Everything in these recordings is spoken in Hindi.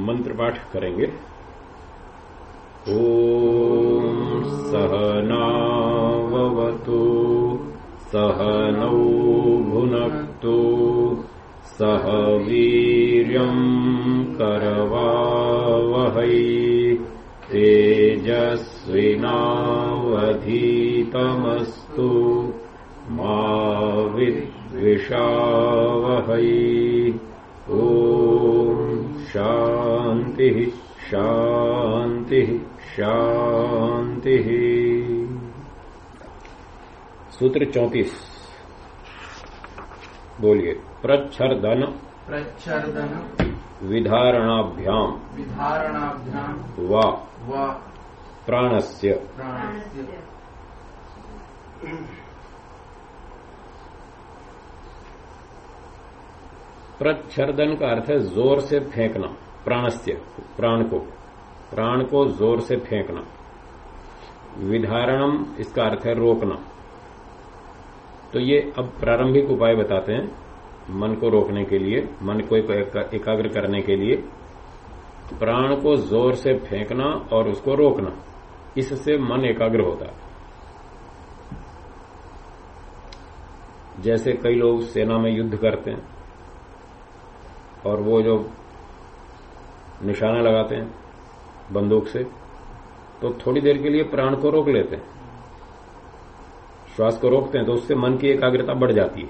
मंत्र पाठ करेंगे। ओम सहनावतु सहनौ भुनक्तु सह वीर्यम् करवावहै तेजस्विनावधीतमस्तु मा विद्विषावहै। ॐ शान्तिः शान्तिः शान्तिः सूत्र चौतीस। बोलिए प्रच्छर्दन प्रच्छर्दन विधारणाभ्याम विधारणाभ्याम व व प्राणस्य। प्राणस्य। प्रच्छर्दन का अर्थ है ज़ोर से फेंकना प्राणस्य प्राण को। प्राण को ज़ोर से फेंकना। विधारणम, इसका अर्थ है रोकना। तो ये अब प्रारंभिक उपाय बताते हैं, मन को रोकने के लिए, मन को एकाग्र करने के लिए। प्राण को ज़ोर से फेंकना और उसको रोकना, इससे मन एकाग्र होता है। जैसे कई लोग सेना में युद्ध करते हैं और वो जो निशाना लगाते हैं बंदूक से तो थोड़ी देर के लिए प्राण को रोक लेते हैं। श्वास को रोकते हैं तो उससे मन की एकाग्रता बढ़ जाती है।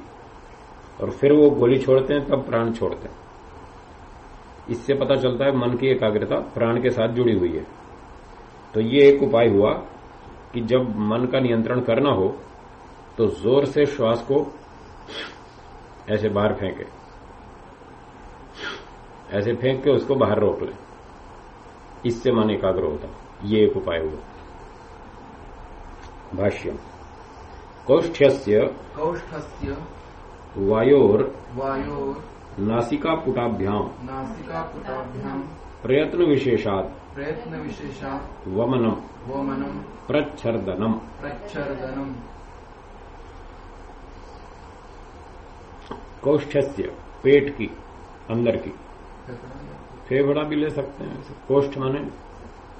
और फिर वो गोली छोड़ते हैं, तब प्राण छोड़ते हैं। इससे पता चलता है मन की एकाग्रता प्राण के साथ जुड़ी हुई है। तो ये एक उपाय हुआ कि जब मन का नियंत्रण करना हो तो ज़ोर से श्वास को ऐसे बाहर फेंके। ऐसे फेंक के उसको बाहर रोक ले। इससे मन एकाग्र होता। ये एक उपाय हुआ। भाष्यम। कौष्ठ्यस्य कौष्ठस्य वायोर वायोर नासिका पुटाभ्याम नासिकापुटाभ्याम। प्रयत्न विशेषात प्रयत्न विशेषा वमनम। वमनम। प्रच्छर्दनम। प्रच्छर्दनम। कौष्ठ्यस्य पेट की। अंदर की। फेफड़ा भी ले सकते हैं, कोष्ठ माने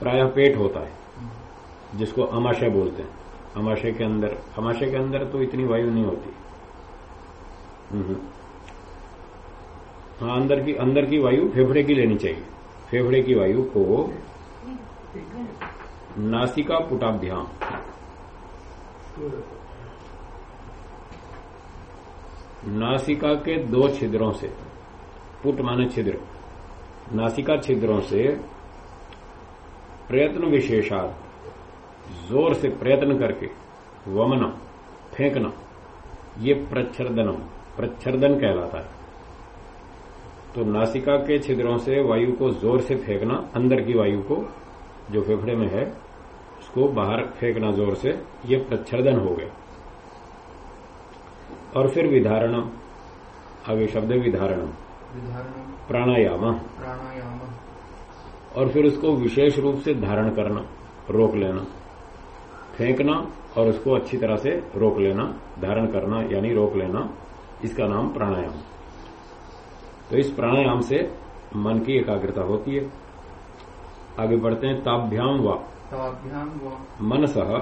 प्रायः पेट होता है, जिसको अमाशय बोलते हैं। अमाशय के अंदर, अमाशय के अंदर तो इतनी वायु नहीं होती। हम्म। हाँ अंदर की अंदर की वायु फेफड़े की लेनी चाहिए। फेफड़े की वायु को नासिका पुटाभ्याम। नासिका के दो छिद्रों से, पुट माने छिद्र। नासिका छिद्रों से प्रयत्न विशेषात, ज़ोर से प्रयत्न करके वमना फेंकना ये प्रच्छर्दनम, प्रच्छर्दन कहलाता है। तो नासिका के छिद्रों से वायु को ज़ोर से फेंकना, अंदर की वायु को, जो फेफड़े में है, उसको बाहर फेंकना ज़ोर से, ये प्रच्छर्दन हो गया। और फिर विधारणम, आगे शब्द विधारणम। प्राणायाम। प्राणायाम। और फिर उसको विशेष रूप से धारण करना रोक लेना फेंकना और उसको अच्छी तरह से रोक लेना धारण करना यानी रोक लेना इसका नाम प्राणायाम। तो इस प्राणायाम से मन की एकाग्रता होती है। आगे बढ़ते हैं ताभ्याम व। मनस मनसः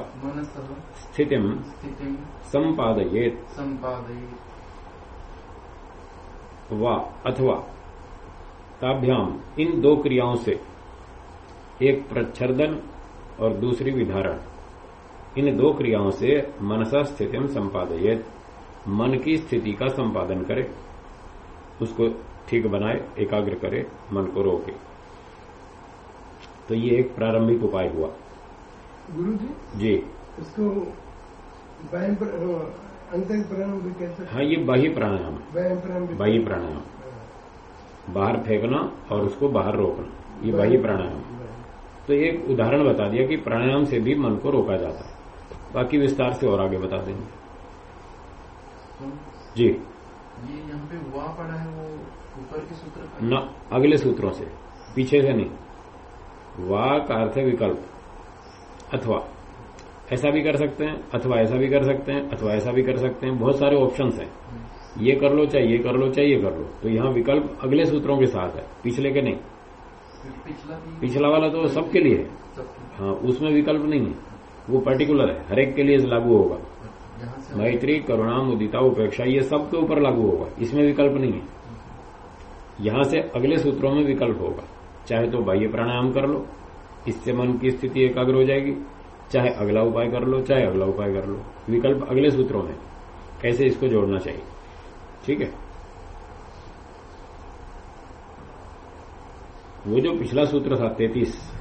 स्थिति स्थितिं संपादयेत। संपादयेत्। व अथवा ताभ्याम इन दो क्रियाओं से एक प्रच्छर्दन और दूसरी विधारण। इन दो क्रियाओं से मनसा स्थिति संपादयेत मन की स्थिति का संपादन करे उसको ठीक बनाए एकाग्र करे मन को रोके। तो ये एक प्रारंभिक उपाय हुआ। गुरु जी। जी इसको अंतरिक प्राणायाम भी कह सकते हाँ ये बाह्य प्राणायाम। है व्यायाम प्राणायाम बाह्य प्राणायाम। बाहर फेंकना और उसको बाहर रोकना ये बाह्य प्राणायाम। तो एक उदाहरण बता दिया कि प्राणायाम से भी मन को रोका जाता है। बाकी विस्तार से और आगे बता देंगे। तो जी। ये यहाँ पे वा पड़ा है वो ऊपर के सूत्र न अगले सूत्रों से। पीछे से नहीं। वा का अर्थ है विकल्प। अथवा ऐसा भी कर सकते हैं अथवा ऐसा भी कर सकते हैं अथवा ऐसा भी कर सकते हैं। बहुत सारे ऑप्शन हैं। ये कर लो चाहे ये कर लो चाहे ये कर लो। तो यहाँ विकल्प अगले सूत्रों के साथ है पिछले के नहीं। पिछला पिछला वाला तो सबके लिए है। हाँ उसमें विकल्प नहीं है। वो पर्टिकुलर है। हरेक के लिए लागू होगा। मैत्री करुणा मुदिता उपेक्षा ये सबके ऊपर लागू होगा। इसमें विकल्प नहीं है। यहाँ से अगले सूत्रों में विकल्प होगा। चाहे तो बाह्य प्राणायाम कर लो। इससे मन की स्थिति एकाग्र हो जाएगी। चाहे अगला उपाय कर लो, चाहे अगला उपाय कर लो। विकल्प अगले सूत्रों में कैसे इसको जोड़ना चाहिए? ठीक है? वो जो पिछला सूत्र था, तैतीस,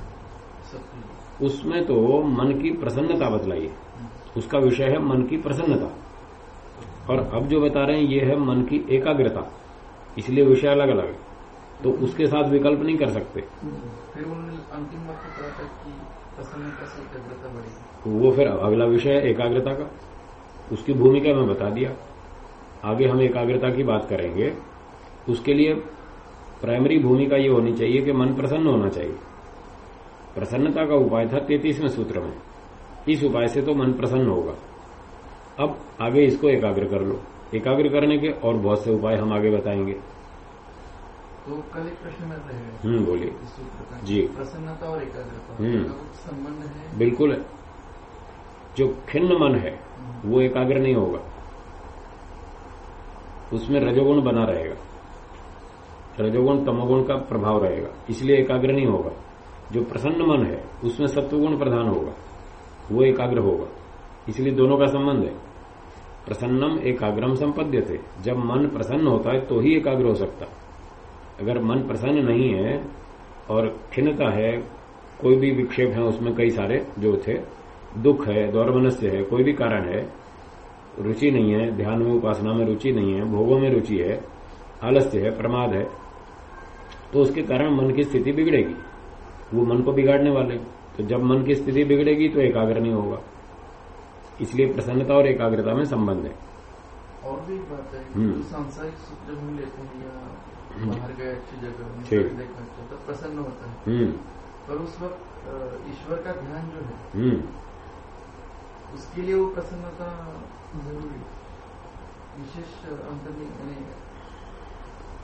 उसमें तो मन की प्रसन्नता बतलाई है। उसका विषय है मन की प्रसन्नता। और अब जो बता रहे हैं, ये है मन की एकाग्रता। इसलिए विषय अलग अलग है। तो उसके साथ विकल्प नहीं कर सकते। फिर उन्होंने अंतिम वक्त कहा था कि वो फिर अगला विषय है एकाग्रता का। उसकी भूमिका मैं बता दिया। आगे हम एकाग्रता की बात करेंगे। उसके लिए प्राइमरी भूमिका ये होनी चाहिए कि मन प्रसन्न होना चाहिए। प्रसन्नता का उपाय था तैतीसवें सूत्र में। इस उपाय से तो मन प्रसन्न होगा। अब आगे इसको एकाग्र कर लो। एकाग्र करने के और बहुत से उपाय हम आगे बताएँगे। तो कल एक प्रश्न में रहेगा हम्म बोलिए। जी। प्रसन्नता और एकाग्रता। हम्म। संबंध है? बिल्कुल। है जो खिन्न मन है वो एकाग्र नहीं होगा। उसमें रजोगुण बना रहेगा। रजोगुण तमोगुण का प्रभाव रहेगा। इसलिए एकाग्र नहीं होगा। जो प्रसन्न मन है उसमें सत्वगुण प्रधान होगा। वो एकाग्र होगा। इसलिए दोनों का संबंध है। प्रसन्नम एकाग्रम संपद्य थे जब मन प्रसन्न होता है तो ही एकाग्र हो सकता। अगर मन प्रसन्न नहीं है और खिन्नता है कोई भी विक्षेप है उसमें कई सारे जो थे दुख है दौर्मनस्य है कोई भी कारण है रुचि नहीं है ध्यान में उपासना में रुचि नहीं है भोगों में रुचि है आलस्य है प्रमाद है तो उसके कारण मन की स्थिति बिगड़ेगी। वो मन को बिगाड़ने वाले। तो जब मन की स्थिति बिगड़ेगी तो एकाग्र नहीं होगा। इसलिए प्रसन्नता और एकाग्रता में संबंध है। और भी एक बात है। सांसारिक जब हम लेते हैं या बाहर गए अच्छी जगह देखना अच्छा प्रसन्न होता है। हम्म। पर उस वक्त ईश्वर का ध्यान जो है हम्म। उसके लिए वो प्रसन्नता ज़रूरी विशेष अंतर नहीं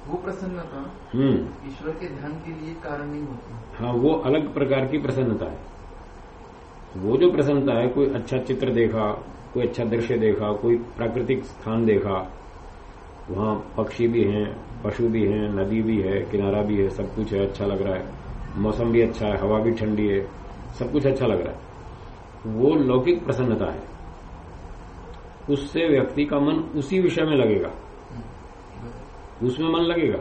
वो प्रसन्नता हम्म। ईश्वर के ध्यान के लिए कारण नहीं होती हाँ वो अलग प्रकार की प्रसन्नता है। वो जो प्रसन्नता है कोई अच्छा चित्र देखा कोई अच्छा दृश्य देखा कोई प्राकृतिक स्थान देखा वहाँ पक्षी भी हैं पशु भी हैं, नदी भी है, किनारा भी है, सब कुछ है अच्छा लग रहा है। मौसम भी अच्छा है, हवा भी ठंडी है, सब कुछ अच्छा लग रहा है। वो लौकिक प्रसन्नता है। उससे व्यक्ति का मन उसी विषय में लगेगा। उसमें मन लगेगा,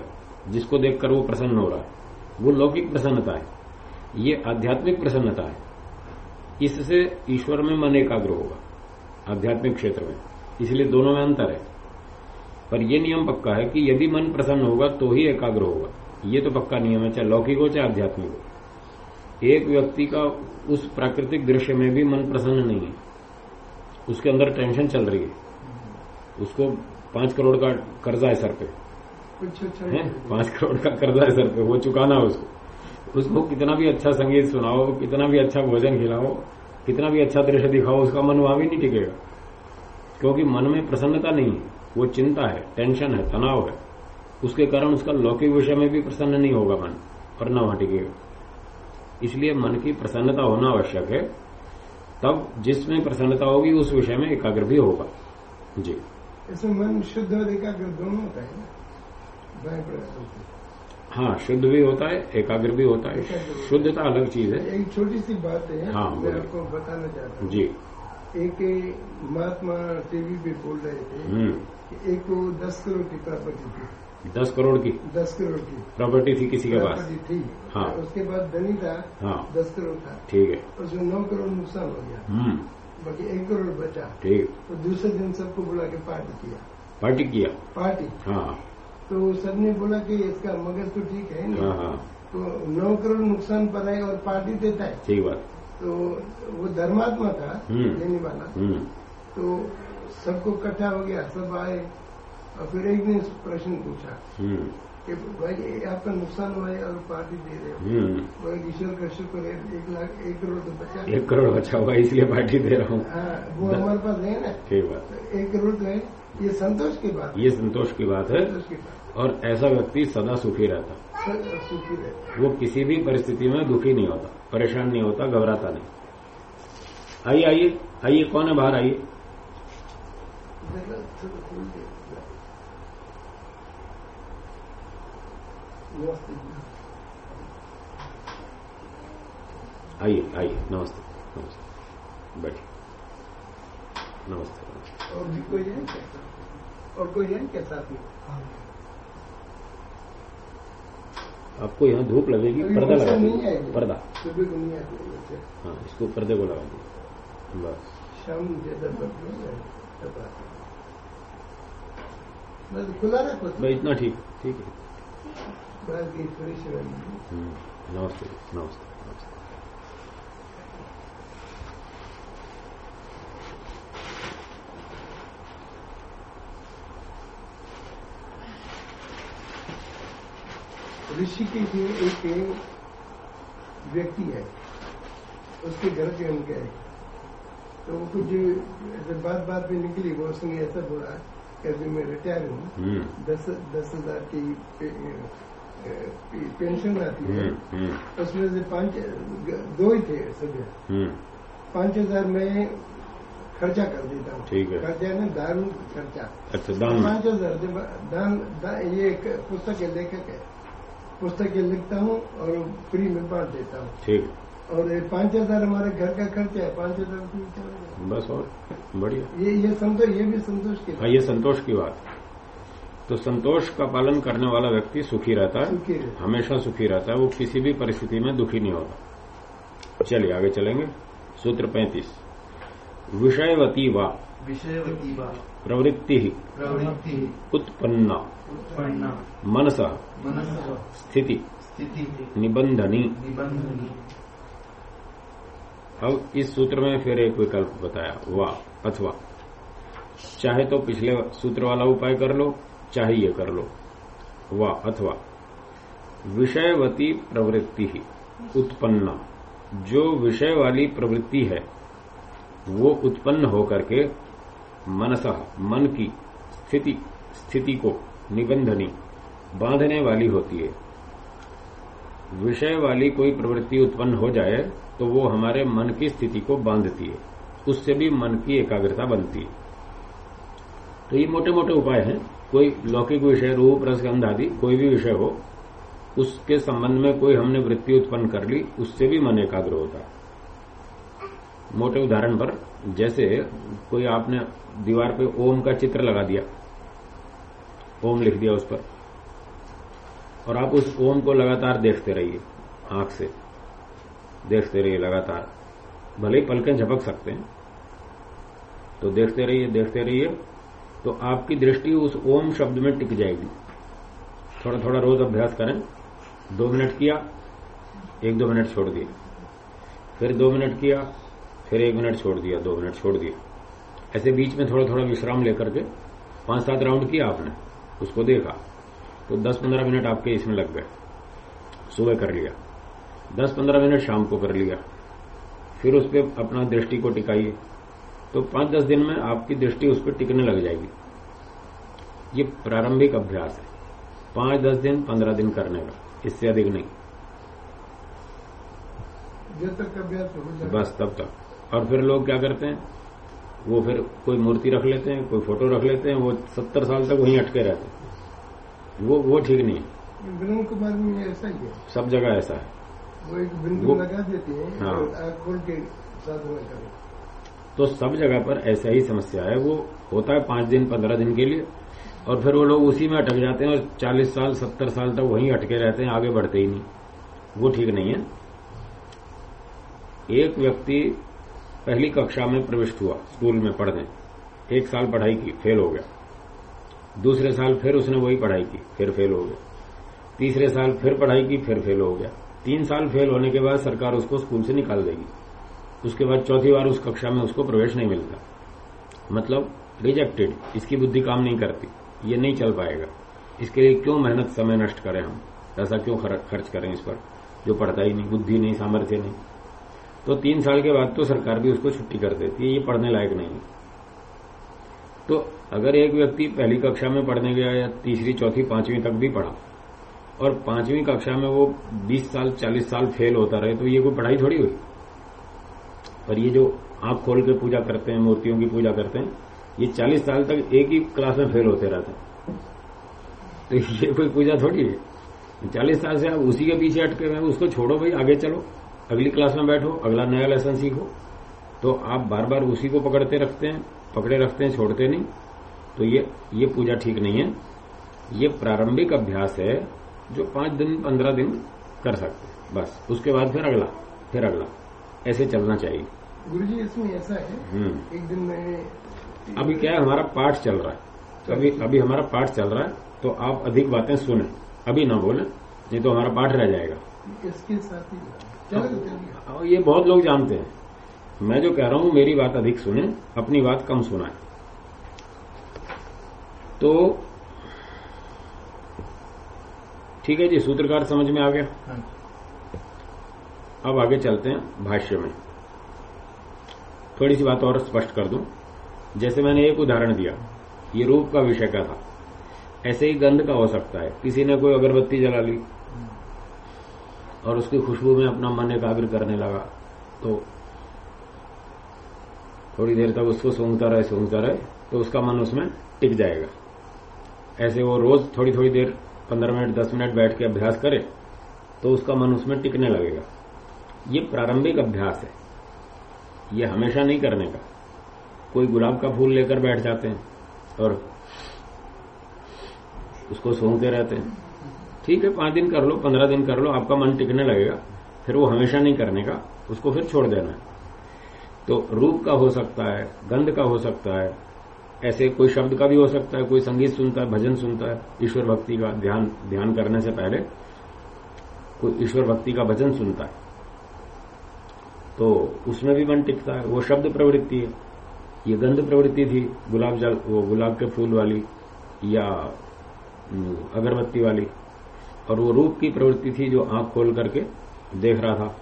जिसको देखकर वो प्रसन्न हो रहा है। वो लौकिक प्रसन्नता है। ये आध्यात्मिक प्रसन्नता है। इससे ईश्वर में मन एकाग्र होगा, आध्यात्मिक क्षेत्र में। इसलिए दोनों में अंतर है। पर यह नियम पक्का है कि यदि मन प्रसन्न होगा तो ही एकाग्र होगा। ये तो पक्का नियम है, चाहे लौकिक हो, चाहे आध्यात्मिक हो। एक व्यक्ति का उस प्राकृतिक दृश्य में भी मन प्रसन्न नहीं है। उसके अंदर टेंशन चल रही है। उसको पाँच करोड़ का कर्जा है सर पे। है? पाँच करोड़ का कर्जा है सर पे, वो चुकाना है उसको। उसको कितना भी अच्छा संगीत सुनाओ, कितना भी अच्छा भोजन खिलाओ, कितना भी अच्छा दृश्य दिखाओ, उसका मन वहाँ भी नहीं टिकेगा। क्योंकि मन में प्रसन्नता नहीं है। वो चिंता है टेंशन है तनाव है। उसके कारण उसका लौकिक विषय में भी प्रसन्न नहीं होगा मन और न वहाँ इसलिए मन की प्रसन्नता होना आवश्यक है। तब जिसमें प्रसन्नता होगी उस विषय में एकाग्र भी होगा। जी। इसमें मन शुद्ध और एकाग्र दोनों होता है हाँ। शुद्ध भी होता है एकाग्र भी होता है। शुद्धता अलग चीज़ है। एक छोटी सी बात है हाँ, मैं आपको बताना चाहता हूँ। जी। एक महात्मा टीवी पे बोल रहे थे हम्म। कि एक को दस करोड़ की प्रॉपर्टी थी। दस करोड़ की? दस करोड़ की। प्रॉपर्टी थी किसी के पास? थी। हाँ। उसके बाद धनी था हाँ। दस करोड़ था। ठीक है। उसमें नौ करोड़ नुकसान हो गया। हम्म। बाकी एक करोड़ बचा। ठीक। तो दूसरे दिन सबको बुला के पार्टी किया। पार्टी किया? पार्टी। हाँ। तो सबने बोला कि इसका मगज तो ठीक है हाँ नहीं हाँ। तो नौ करोड़ नुकसान पर है और पार्टी देता है। ठीक बात। तो वो धर्मात्मा था हम्म। देने वाला। हम्म। तो सबको इकट्ठा हो गया सब आए और फिर एक ने प्रश्न पूछा हम्म। कि भाई आपका नुकसान हुआ है और पार्टी दे रहे हो? ईश्वर का शुक्र है एक लाख एक करोड़ तो बचा एक करोड़ बचा हुआ इसलिए पार्टी दे रहा हूँ। हाँ, वो हमारे पास है ना। ठीक बात। तो एक करोड़ तो है। ये संतोष की बात ये संतोष की बात है। संतोष की बात। और ऐसा व्यक्ति सदा सुखी रहता। सुखी रहता। वो किसी भी परिस्थिति में दुखी नहीं होता। परेशान नहीं होता, घबराता नहीं। आइए आइए आइए, कौन है बाहर? आइए। आइए आइए, नमस्ते नमस्ते। बैठिए। नमस्ते और भी कोई है और कोई है क्या साथ आपको यहाँ धूप लगेगी पर्दा लगा दीजिए पर्दा। बच्चे। हाँ इसको पर्दे को लगा दीजिए। बस। खुला इतना ठीक ठीक है। हम्म, नमस्ते नमस्ते नमस्ते ऋषिकेश में एक व्यक्ति है। उसके घर के उनके है तो वो कुछ बात बात में निकली वो उसने ऐसा बोला कि अभी मैं रिटायर हूँ। हम्म। दस दस हज़ार की पे, ए, पेंशन आती है। हम्म हम्म। उसमें से पाँच दो ही थे सभी। पाँच हज़ार में खर्चा कर देता हूँ। ठीक है। खर्चा ना दारू खर्चा। अच्छा दान। पाँच हज़ार दान ये एक पुस्तक है लेखक है। पुस्तक लिखता हूँ और फ्री में बांट देता हूँ। ठीक। और ये पाँच हज़ार हमारे घर का खर्चा है पाँच हज़ार बस और बढ़िया। ये ये संतोष ये भी संतोष के हाँ ये संतोष की बात। तो संतोष का पालन करने वाला व्यक्ति सुखी रहता है। सुखी रहता हमेशा सुखी रहता है वो किसी भी परिस्थिति में दुखी नहीं होता। चलिए आगे चलेंगे। सूत्र पैंतीस। विषयवती व। विषयवती वा। प्रवृत्ति प्रवृत्ति उत्पन्ना। मनस। स्थिति। निबंधनी। अब इस सूत्र में फिर एक विकल्प बताया वा अथवा। चाहे तो पिछले सूत्र वाला उपाय कर लो चाहे ये कर लो। वा अथवा। विषयवती प्रवृत्ति ही उत्पन्न। जो विषय वाली प्रवृत्ति है वो उत्पन्न होकर के मनस मन की स्थिति स्थिति को निबंधनी, बांधने वाली होती है। विषय वाली कोई प्रवृत्ति उत्पन्न हो जाए तो वो हमारे मन की स्थिति को बांधती है। उससे भी मन की एकाग्रता बनती है। तो ये मोटे मोटे उपाय हैं। कोई लौकिक विषय, रूप, रस, गंध आदि, कोई भी विषय हो, उसके संबंध में कोई हमने वृत्ति उत्पन्न कर ली, उससे भी मन एकाग्र होता है। मोटे उदाहरण पर, जैसे कोई आपने दीवार पे ओम का चित्र लगा दिया ओम लिख दिया उस पर। और आप उस ओम को लगातार देखते रहिए, आँख से। देखते रहिए लगातार। भले ही पलकें झपक सकते हैं। तो देखते रहिए देखते रहिए तो आपकी दृष्टि उस ओम शब्द में टिक जाएगी। थोड़ा थोड़ा रोज अभ्यास करें। दो मिनट किया, एक दो मिनट छोड़ दिए फिर दो मिनट किया, फिर एक मिनट छोड़ दिया, दो मिनट छोड़ दिया। ऐसे बीच में थोड़ा थोड़ा विश्राम लेकर के पाँच सात राउंड किया आपने। उसको देखा तो दस पंद्रह मिनट आपके इसमें लग गए। सुबह कर लिया। दस पंद्रह मिनट शाम को कर लिया। फिर उस पर अपना दृष्टि को टिकाइए। तो पाँच दस दिन में आपकी दृष्टि उस पर टिकने लग जाएगी। ये प्रारंभिक अभ्यास है। पाँच दस दिन पंद्रह दिन करने का। इससे अधिक नहीं। तक अभ्यास बस तब तक। और फिर लोग क्या करते हैं? वो फिर कोई मूर्ति रख लेते हैं कोई फ़ोटो रख लेते हैं वो सत्तर साल तक वहीं अटके रहते हैं। वो वो ठीक नहीं है। कुमार में ऐसा ही है सब जगह ऐसा है। वो एक बिंदु लगा देते हैं हाँ। खोल के साधना तो सब जगह पर ऐसा ही समस्या है। वो होता है पाँच दिन पंद्रह दिन के लिए और फिर वो लोग उसी में अटक जाते हैं और चालीस साल सत्तर साल तक वहीं अटके रहते हैं आगे बढ़ते ही नहीं। वो ठीक नहीं है। एक व्यक्ति पहली कक्षा में प्रविष्ट हुआ, स्कूल में पढ़ने। एक साल पढ़ाई की, फेल हो गया। दूसरे साल फिर उसने वही पढ़ाई की, फिर फेल हो गया। तीसरे साल फिर पढ़ाई की, फिर फेल हो गया। तीन साल फेल होने के बाद सरकार उसको स्कूल से निकाल देगी। उसके बाद चौथी बार उस कक्षा में उसको प्रवेश नहीं मिलता। मतलब रिजेक्टेड इसकी बुद्धि काम नहीं करती। ये नहीं चल पाएगा। इसके लिए क्यों मेहनत, समय नष्ट करें हम? पैसा क्यों खर्च करें इस पर? जो पढ़ता ही नहीं, बुद्धि नहीं, सामर्थ्य नहीं। तो तीन साल के बाद तो सरकार भी उसको छुट्टी कर देती है, ये पढ़ने लायक नहीं तो अगर एक व्यक्ति पहली कक्षा में पढ़ने गया या तीसरी, चौथी, पांचवी तक भी पढ़ा, और पांचवी कक्षा में वो 20 साल 40 साल फेल होता रहे तो ये कोई पढ़ाई थोड़ी हुई? पर ये जो आँख खोल के पूजा करते हैं, मूर्तियों की पूजा करते हैं, ये 40 साल तक एक ही क्लास में फेल होते रहते हैं। तो ये कोई पूजा थोड़ी है चालीस साल से आप उसी के पीछे अटके हुए उसको छोड़ो भाई, आगे चलो। अगली क्लास में बैठो अगला नया लेसन सीखो। तो आप बार बार उसी को पकड़ते रखते हैं पकड़े रखते हैं छोड़ते नहीं। तो ये ये पूजा ठीक नहीं है। ये प्रारंभिक अभ्यास है जो पाँच दिन पंद्रह दिन कर सकते हैं। बस उसके बाद फिर अगला फिर अगला। ऐसे चलना चाहिए। गुरु जी इसमें ऐसा है हम्म। एक दिन मैं अभी क्या है हमारा पाठ चल रहा है। अभी अभी हमारा पाठ चल रहा है तो आप अधिक बातें सुने। अभी ना बोले नहीं तो हमारा पाठ रह जाएगा। इसके साथ ही चलो ये बहुत लोग जानते हैं। मैं जो कह रहा हूँ मेरी बात अधिक सुने अपनी बात कम सुनाए। तो ठीक है जी सूत्रकार समझ में आ गया? हाँ। अब आगे चलते हैं भाष्य में। थोड़ी सी बात और स्पष्ट कर दूँ। जैसे मैंने एक उदाहरण दिया ये रूप का विषय का था। ऐसे ही गंध का हो सकता है। किसी ने कोई अगरबत्ती जला ली और उसकी खुशबू में अपना मन एकाग्र करने लगा। तो थोड़ी देर तक उसको सूंघता रहे सूंघता रहे तो उसका मन उसमें टिक जाएगा। ऐसे वो रोज थोड़ी थोड़ी देर, पंद्रह मिनट, दस मिनट बैठ के अभ्यास करे तो उसका मन उसमें टिकने लगेगा। ये प्रारंभिक अभ्यास है। ये हमेशा नहीं करने का। कोई गुलाब का फूल लेकर बैठ जाते हैं और उसको सूंघते रहते हैं। ठीक है, पाँच दिन कर लो, पंद्रह दिन कर लो, आपका मन टिकने लगेगा। फिर वो हमेशा नहीं करने का, उसको फिर छोड़ देना है। तो रूप का हो सकता है, गंध का हो सकता है, ऐसे कोई शब्द का भी हो सकता है, कोई संगीत सुनता है, भजन सुनता है, ईश्वर भक्ति का ध्यान ध्यान करने से पहले कोई ईश्वर भक्ति का भजन सुनता है। तो उसमें भी मन टिकता है, वो शब्द प्रवृत्ति है। ये गंध प्रवृत्ति थी, गुलाब जल, वो गुलाब के फूल वाली, या अगरबत्ती वाली और वो रूप की प्रवृत्ति थी जो आँख खोल करके देख रहा था।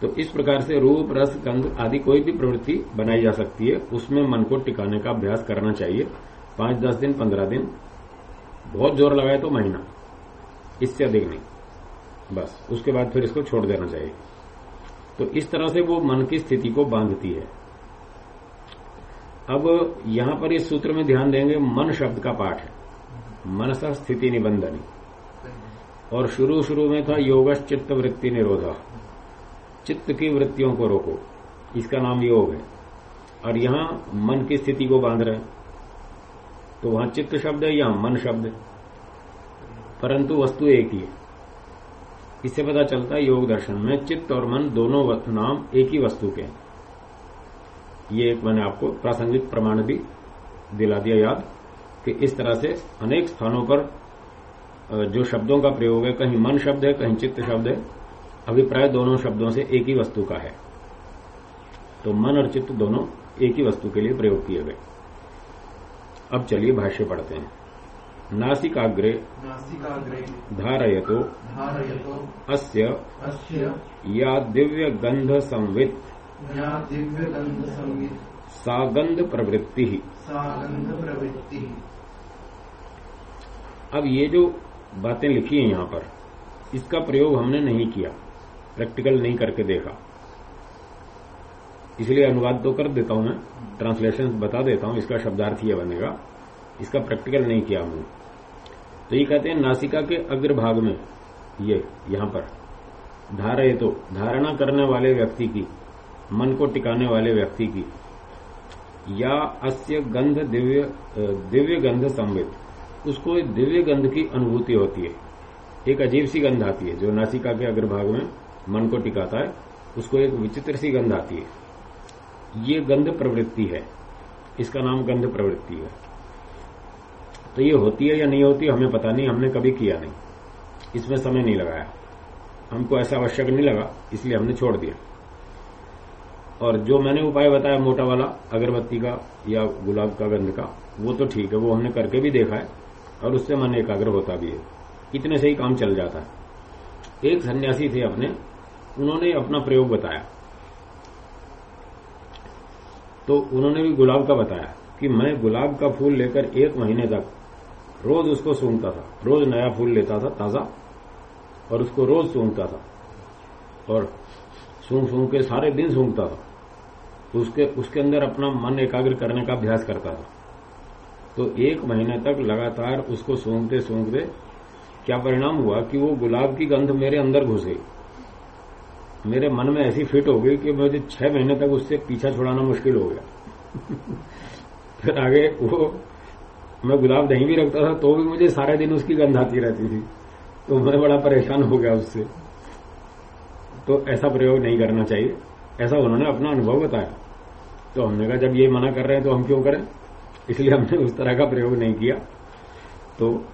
तो इस प्रकार से रूप, रस, गंध आदि कोई भी प्रवृत्ति बनाई जा सकती है, उसमें मन को टिकाने का अभ्यास करना चाहिए। पाँच, दस दिन, पंद्रह दिन, बहुत ज़ोर लगाए तो महीना। इससे अधिक नहीं। बस, उसके बाद फिर इसको छोड़ देना चाहिए। तो इस तरह से वो मन की स्थिति को बांधती है। अब यहाँ पर इस सूत्र में ध्यान देंगे, मन शब्द का पाठ है। मनसा स्थिति निबंधनी। और शुरू शुरू में था योग चित्त वृत्ति निरोधा। चित्त की वृत्तियों को रोको। इसका नाम योग है। और यहाँ मन की स्थिति को बाँध रहे तो वहाँ चित्त शब्द है यहाँ मन शब्द। है परंतु वस्तु एक ही है। इससे पता चलता है योग दर्शन में चित्त और मन दोनों नाम एक ही वस्तु के हैं। ये एक मैंने आपको प्रासंगिक प्रमाण भी दिला दिया याद कि इस तरह से अनेक स्थानों पर जो शब्दों का प्रयोग है कहीं मन शब्द है कहीं चित्त शब्द है अभिप्राय दोनों शब्दों से एक ही वस्तु का है। तो मन और चित्त दोनों एक ही वस्तु के लिए प्रयोग किए गए। अब चलिए भाष्य पढ़ते हैं। नासिकाग्रे नासिकाग्रे धारयतो धारयतो अस्य अस्य या दिव्य गंध संवित या दिव्य गंध संगीत सा गंध प्रवृत्ति सा गंध प्रवृत्ति अब ये जो बातें लिखी हैं यहाँ पर। इसका प्रयोग हमने नहीं किया। प्रैक्टिकल नहीं करके देखा। इसलिए अनुवाद तो कर देता हूँ मैं। ट्रांसलेशन बता देता हूँ। इसका शब्दार्थ यह बनेगा। इसका प्रैक्टिकल नहीं किया हमने। तो ये कहते हैं, नासिका के अग्रभाग में, ये, यहाँ पर। धारय तो धारणा करने वाले व्यक्ति की, मन को टिकाने वाले व्यक्ति की, या अस्य गंध दिव्य दिव्य गंध संवित। उसको दिव्य गंध की अनुभूति होती है। एक अजीब सी गंध आती है, जो नासिका के अग्रभाग में मन को टिकाता है, उसको एक विचित्र सी गंध आती है। ये गंध प्रवृत्ति है। इसका नाम गंध प्रवृत्ति है। तो ये होती है या नहीं होती, हमें पता नहीं, हमने कभी किया नहीं। इसमें समय नहीं लगाया। हमको ऐसा आवश्यक नहीं लगा, इसलिए हमने छोड़ दिया। और जो मैंने उपाय बताया, मोटा वाला, अगरबत्ती का या गुलाब का गंध का, वो तो ठीक है, वो हमने करके भी देखा है। और उससे मन एकाग्र होता भी है। इतने से ही काम चल जाता है। एक सन्यासी थे अपने, उन्होंने अपना प्रयोग बताया। तो उन्होंने भी गुलाब का बताया कि मैं गुलाब का फूल लेकर एक महीने तक रोज उसको सूंघता था। रोज नया फूल लेता था, ताज़ा, और उसको रोज सूंघता था। और सूंघ सूंघ के सारे दिन सूंघता था। उसके उसके अंदर अपना मन एकाग्र करने का अभ्यास करता था। तो एक महीने तक लगातार उसको सूंघते सूंघते क्या परिणाम हुआ कि वो गुलाब की गंध मेरे अंदर घुस। गई मेरे मन में ऐसी फिट हो गई कि मुझे छह महीने तक उससे पीछा छुड़ाना मुश्किल हो गया। फिर आगे वो, मैं गुलाब दही भी रखता था तो भी मुझे सारे दिन उसकी गंध आती रहती थी। तो मैं बड़ा परेशान हो गया उससे। तो ऐसा प्रयोग नहीं करना चाहिए। ऐसा उन्होंने अपना अनुभव बताया। तो हमने कहा, जब ये मना कर रहे हैं तो हम क्यों करें? इसलिए हमने उस तरह का प्रयोग नहीं किया। तो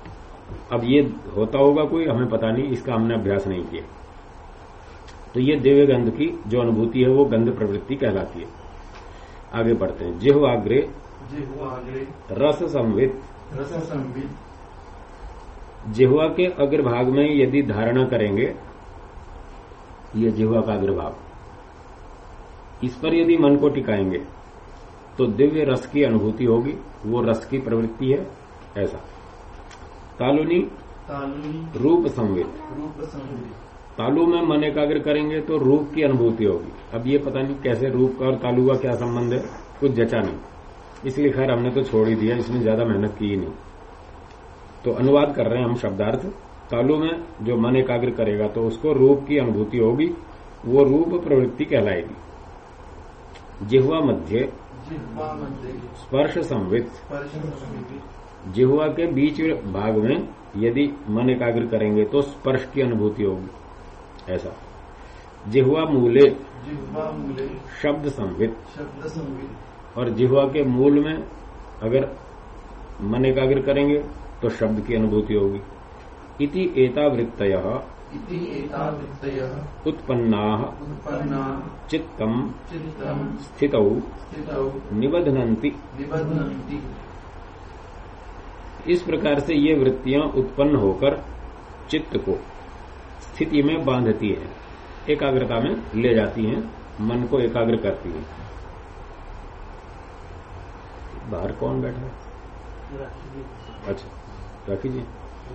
अब ये होता होगा कोई हमें पता नहीं इसका हमने अभ्यास नहीं किया। तो ये दिव्य गंध की जो अनुभूति है वो गंध प्रवृत्ति कहलाती है। आगे बढ़ते हैं। जिह आग्रे। जिह्वाग्रे रस संवित। रस संवित। जिह्वा के अग्रभाग में यदि धारणा करेंगे ये जिह्वा का अग्रभाग। इस पर यदि मन को टिकाएँगे तो दिव्य रस की अनुभूति होगी वो रस की प्रवृत्ति है ऐसा। तालुनी? रूप संवेद। रूप संवित तालु में मन एकाग्र करेंगे तो रूप की अनुभूति होगी। अब ये पता नहीं कैसे रूप का और तालु का क्या संबंध है कुछ जचा नहीं। इसलिए खैर हमने तो छोड़ ही दिया इसमें ज़्यादा मेहनत की ही नहीं। तो अनुवाद कर रहे हैं हम शब्दार्थ। तालु में जो मन एकाग्र करेगा तो उसको रूप की अनुभूति होगी वो रूप प्रवृत्ति कहलाएगी। जिहवा मध्य स्पर्श संवित। जिह्वा के बीच भाग में यदि मन एकाग्र करेंगे तो स्पर्श की अनुभूति होगी। ऐसा। जिह्वा मूले। शब्द संवित। और जिहुआ के मूल में अगर मन एकाग्र करेंगे तो शब्द की अनुभूति होगी। इति एतावृत्तयः। उत्पन्ना। उत्पन्ना। चित्तम। चित्तम्। स्थितौ। स्थितौ। निबध्नन्ति। निबध्नन्ति। इस प्रकार से ये वृत्तियाँ उत्पन्न होकर चित्त को स्थिति में बांधती है। एकाग्रता में ले जाती हैं मन को एकाग्र करती है। बाहर कौन बैठा है? अच्छा राखी जी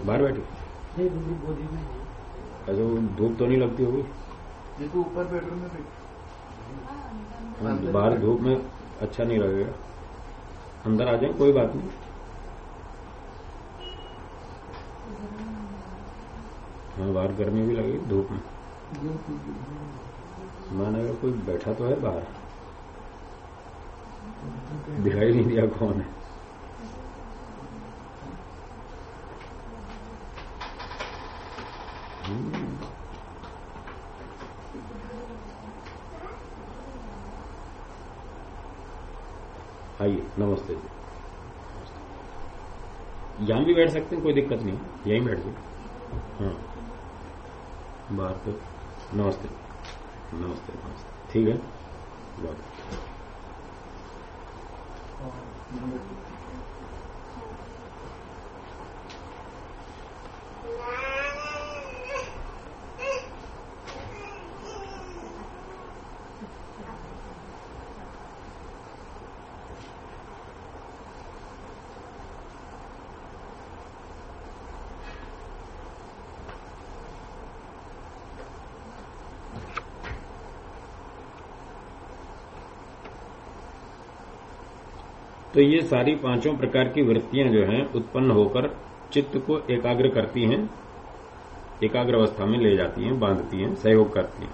बाहर बैठी। वो धूप तो नहीं लगती होगी? देखो ऊपर बेडरूम में हाँ, बाहर धूप में अच्छा नहीं लगेगा। अंदर आ जाए कोई बात नहीं। हाँ बाहर गर्मी भी लगेगी धूप में। मैंने कहा कोई बैठा तो है बाहर। दिखाई नहीं दिया कौन है। आइए, नमस्ते। जी यहाँ भी बैठ सकते हैं, कोई दिक्कत नहीं। यहीं बैठ जाए हाँ। बाहर तो नमस्ते। नमस्ते नमस्ते। ठीक है? बहुत तो ये सारी पाँचों प्रकार की वृत्तियाँ जो हैं उत्पन्न होकर चित्त को एकाग्र करती हैं एकाग्र अवस्था में ले जाती हैं बांधती हैं सहयोग करती हैं।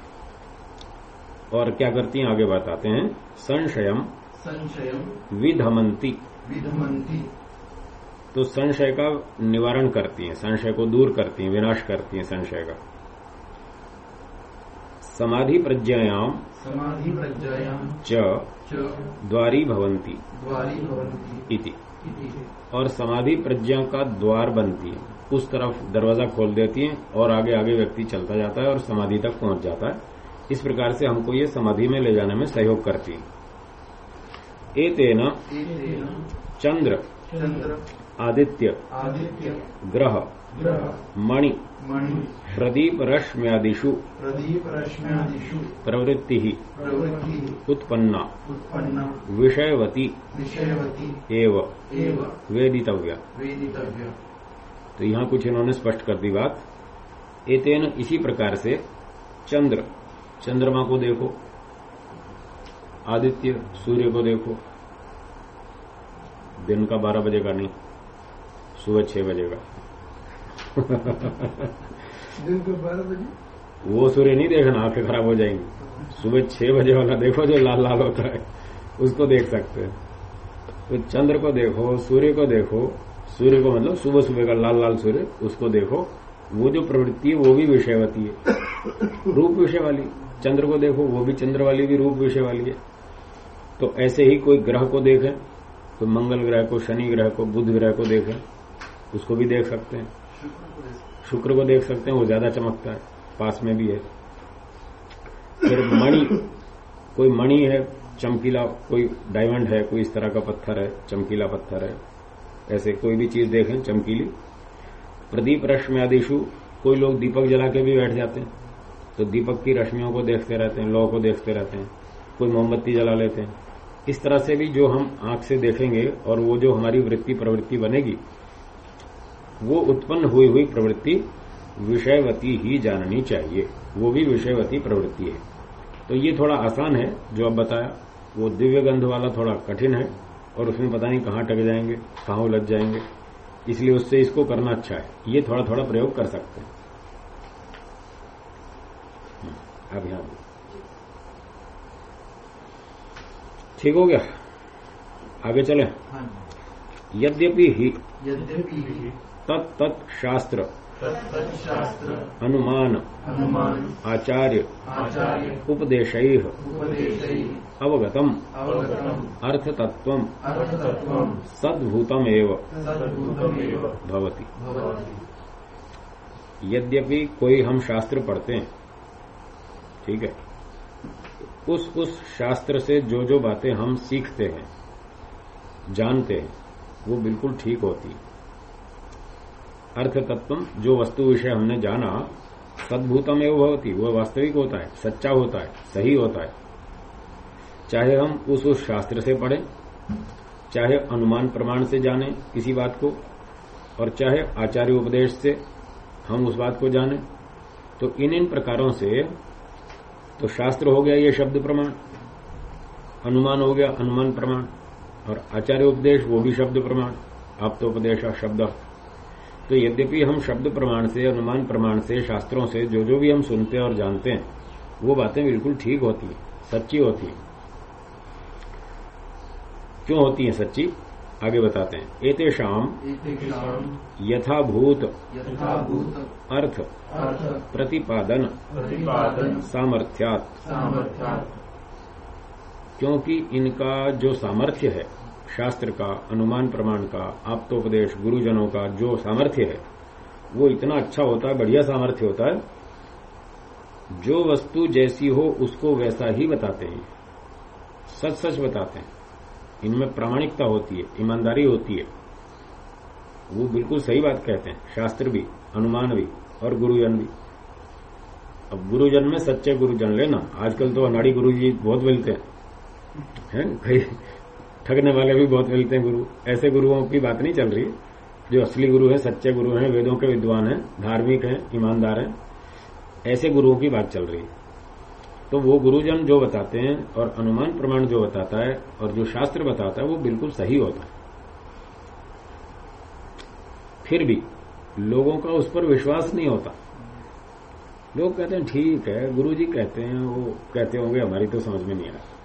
और क्या करती हैं? आगे बताते हैं। संशयम संशयम विधमंती। विधमंती। तो संशय का निवारण करती हैं संशय को दूर करती हैं विनाश करती हैं संशय का। समाधि प्रज्ञायाम समाधि प्रज्ञायाम च च द्वारी भवंती द्वारी इति। और समाधि प्रज्ञा का द्वार बनती है। उस तरफ़ दरवाज़ा खोल देती है और आगे आगे व्यक्ति चलता जाता है और समाधि तक पहुँच जाता है। इस प्रकार से हमको ये समाधि में ले जाने में सहयोग करती है। एतेन एतेन चंद्र चंद्र आदित्य आदित्य ग्रह ग्रह मणि मणि। प्रदीप रश्म्यादिषु प्रदीप रश्म्यादिषु प्रवृत्ति। ही प्रवृत्ति। उत्पन्ना। उत्पन्ना। विषयवती। विषयवती। एव। एव। वेदितव्या। वेदितव्य। तो यहाँ कुछ इन्होंने स्पष्ट कर दी बात। एतेन इसी प्रकार से चंद्र। चंद्रमा को देखो। आदित्य सूर्य को देखो। दिन का बारह बजे का नहीं। सुबह छह बजे का दिन को बारह बजे वो सूर्य नहीं देखना आँखें खराब हो जाएँगी। सुबह छह बजे वाला देखो जो लाल लाल होता है, उसको देख सकते हैं। तो चंद्र को देखो, सूर्य को देखो, सूर्य को मतलब सुबह सुबह का लाल लाल सूर्य, उसको देखो। वो जो प्रवृत्ति है, वो भी विषय विषयवती है। रूप विषय वाली चंद्र को देखो, वो भी चंद्र वाली भी रूप विषय वाली है। तो ऐसे ही कोई ग्रह को देखें तो मंगल ग्रह को, शनि ग्रह को, बुध ग्रह को देखें, उसको भी देख सकते हैं। शुक्र को देख सकते हैं, वो ज़्यादा चमकता है, पास में भी है। फिर मणि, कोई मणि है, चमकीला, कोई डायमंड है, कोई इस तरह का पत्थर है, चमकीला पत्थर है। ऐसे कोई भी चीज़ देखें, चमकीली। प्रदीप रश्मि आदिशु कोई लोग दीपक जला के भी बैठ जाते हैं तो दीपक की रश्मियों को देखते रहते हैं लौ को देखते रहते हैं, कोई मोमबत्ती जला लेते हैं। इस तरह से भी जो हम आँख से देखेंगे, और वो जो हमारी वृत्ति प्रवृत्ति बनेगी वो उत्पन्न हुई हुई प्रवृत्ति विषयवती ही जाननी चाहिए। वो भी विषयवती प्रवृत्ति है। तो ये थोड़ा आसान है जो अब बताया। वो दिव्य गंध वाला थोड़ा कठिन है और उसमें पता नहीं कहाँ टक जाएँगे कहाँ उलझ जाएँगे। इसलिए उससे इसको करना अच्छा है। ये थोड़ा थोड़ा प्रयोग कर सकते हैं। हम्म, अब यहाँ ठीक हो गया? आगे चले? हाँ यद्यपि ही यद्यपि तत्त शास्त्र। अनुमान। आचार्य। उपदेश। अवगतम। अर्थतत्व सद्भूतम एव सद्भूतमेव। भवति। यद्यपि कोई हम शास्त्र पढ़ते हैं ठीक है उस उस शास्त्र से जो जो बातें हम सीखते हैं जानते हैं वो बिल्कुल ठीक होती है। अर्थ तत्व जो वस्तु विषय हमने जाना सद्भूतम एवं भवती। वह वास्तविक होता है, सच्चा होता है, सही होता है। चाहे हम उस उस शास्त्र से पढ़ें, चाहे अनुमान प्रमाण से जाने किसी बात को, और चाहे आचार्य उपदेश से हम उस बात को जाने तो इन इन प्रकारों से तो शास्त्र हो गया ये शब्द प्रमाण, अनुमान हो गया अनुमान प्रमाण, और आचार्य उपदेश वो भी शब्द प्रमाण आप तो उपदेश शब्द। तो यद्यपि हम शब्द प्रमाण से अनुमान प्रमाण से शास्त्रों से जो जो भी हम सुनते हैं और जानते हैं वो बातें बिल्कुल ठीक होती हैं सच्ची होती हैं। क्यों होती हैं सच्ची? आगे बताते हैं। एतेषाम एतेषां यथाभूत अर्थ प्रतिपादन सामर्थ्यात। क्योंकि इनका जो सामर्थ्य है शास्त्र का, अनुमान प्रमाण का, आप्तोपदेश गुरुजनों का जो सामर्थ्य है, वो इतना अच्छा होता है, बढ़िया सामर्थ्य होता है, जो वस्तु जैसी हो उसको वैसा ही बताते हैं। सच सच बताते हैं। इनमें प्रामाणिकता होती है, ईमानदारी होती है। वो बिल्कुल सही बात कहते हैं। शास्त्र भी, अनुमान भी और गुरुजन भी। अब गुरुजन में सच्चे गुरुजन लेना, आजकल तो अनाड़ी गुरु जी बहुत मिलते हैं। हैं? कई ठगने वाले भी बहुत मिलते हैं गुरु। ऐसे गुरुओं की बात नहीं चल रही। जो असली गुरु है, सच्चे गुरु हैं, वेदों के विद्वान हैं, धार्मिक हैं, ईमानदार हैं, ऐसे गुरुओं की बात चल रही। तो वो गुरुजन जो बताते हैं और अनुमान प्रमाण जो बताता है और जो शास्त्र बताता है, वो बिल्कुल सही होता है। फिर भी लोगों का उस पर विश्वास नहीं होता। लोग कहते हैं, ठीक है, गुरुजी कहते हैं, वो कहते होंगे, हमारी तो समझ में नहीं आ रहा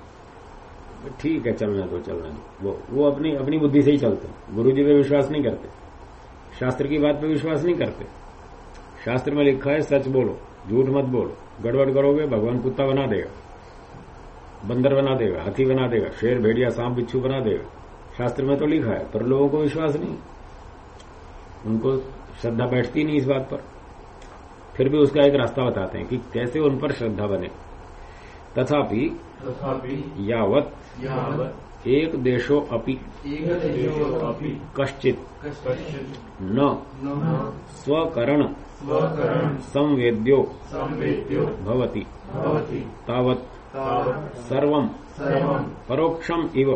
ठीक है, चलने दो चलने दो। वो वो अपनी अपनी बुद्धि से ही चलते हैं। गुरु जी पे विश्वास नहीं करते। शास्त्र की बात पे विश्वास नहीं करते। शास्त्र में लिखा है, सच बोलो, झूठ मत बोलो। गड़बड़ करोगे, भगवान कुत्ता बना देगा। बंदर बना देगा, हाथी बना देगा, शेर, भेड़िया, सांप, बिच्छू बना देगा। शास्त्र में तो लिखा है, पर लोगों को विश्वास नहीं। उनको श्रद्धा बैठती नहीं इस बात पर। फिर भी उसका एक रास्ता बताते हैं कि कैसे उन पर श्रद्धा बने। तथापि यावत एक देशो अपि कश्चित न स्वकरण संवेद्यो भवति तावत् सर्वं परोक्षम इव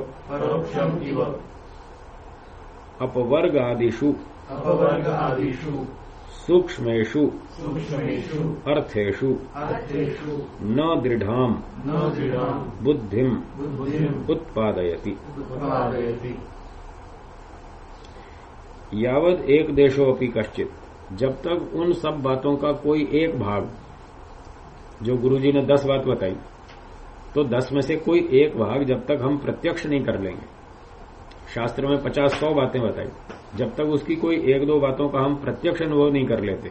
अपवर्गादिषु सूक्ष्मेषु अर्थेषु न दृढ़ाम बुद्धिम उत्पादयति। यावत एक देशो अपनी कश्चित जब तक उन सब बातों का कोई एक भाग जो गुरुजी ने दस बात बताई तो दस में से कोई एक भाग जब तक हम प्रत्यक्ष नहीं कर लेंगे। शास्त्र में पचास सौ बातें बताई जब तक उसकी कोई एक दो बातों का हम प्रत्यक्ष अनुभव नहीं कर लेते।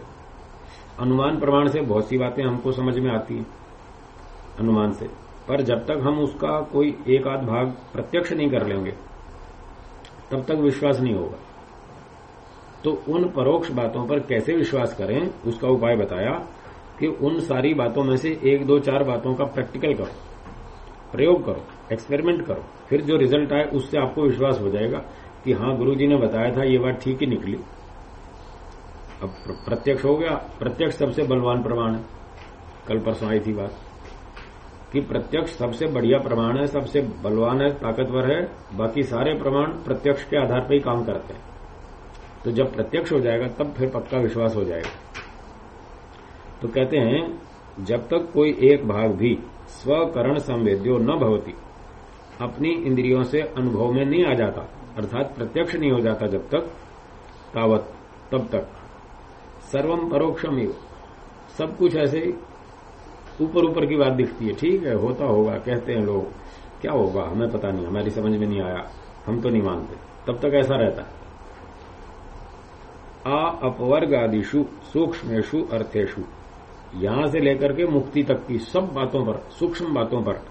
अनुमान प्रमाण से बहुत सी बातें हमको समझ में आती हैं, अनुमान से। पर जब तक हम उसका कोई एक आध भाग प्रत्यक्ष नहीं कर लेंगे, तब तक विश्वास नहीं होगा। तो उन परोक्ष बातों पर कैसे विश्वास करें, उसका उपाय बताया कि उन सारी बातों में से एक दो चार बातों का प्रैक्टिकल करो, प्रयोग करो, एक्सपेरिमेंट करो, फिर जो रिज़ल्ट आए उससे आपको विश्वास हो जाएगा कि हाँ गुरुजी ने बताया था, ये बात ठीक ही निकली। अब प्रत्यक्ष हो गया। प्रत्यक्ष सबसे बलवान प्रमाण है। कल परसों आई थी बात। कि प्रत्यक्ष सबसे बढ़िया प्रमाण है, सबसे बलवान है, ताकतवर है, बाकी सारे प्रमाण प्रत्यक्ष के आधार पर ही काम करते हैं। तो जब प्रत्यक्ष हो जाएगा, तब फिर पक्का विश्वास हो जाएगा। तो कहते हैं, जब तक कोई एक भाग भी स्वकरण संवेद्यो न भवती, अपनी इंद्रियों से अनुभव में नहीं आ जाता, अर्थात प्रत्यक्ष नहीं हो जाता जब तक, तावत तब तक सर्वम परोक्षम ही सब कुछ ऐसे ऊपर ऊपर की बात दिखती है। ठीक है, होता होगा, कहते हैं लोग, क्या होगा, हमें पता नहीं, हमारी समझ में नहीं आया, हम तो नहीं मानते। तब तक ऐसा रहता। है आ अपवर्ग आदिशु सूक्ष्मेशु अर्थेशु यहाँ से लेकर के मुक्ति तक की सब बातों पर, सूक्ष्म बातों पर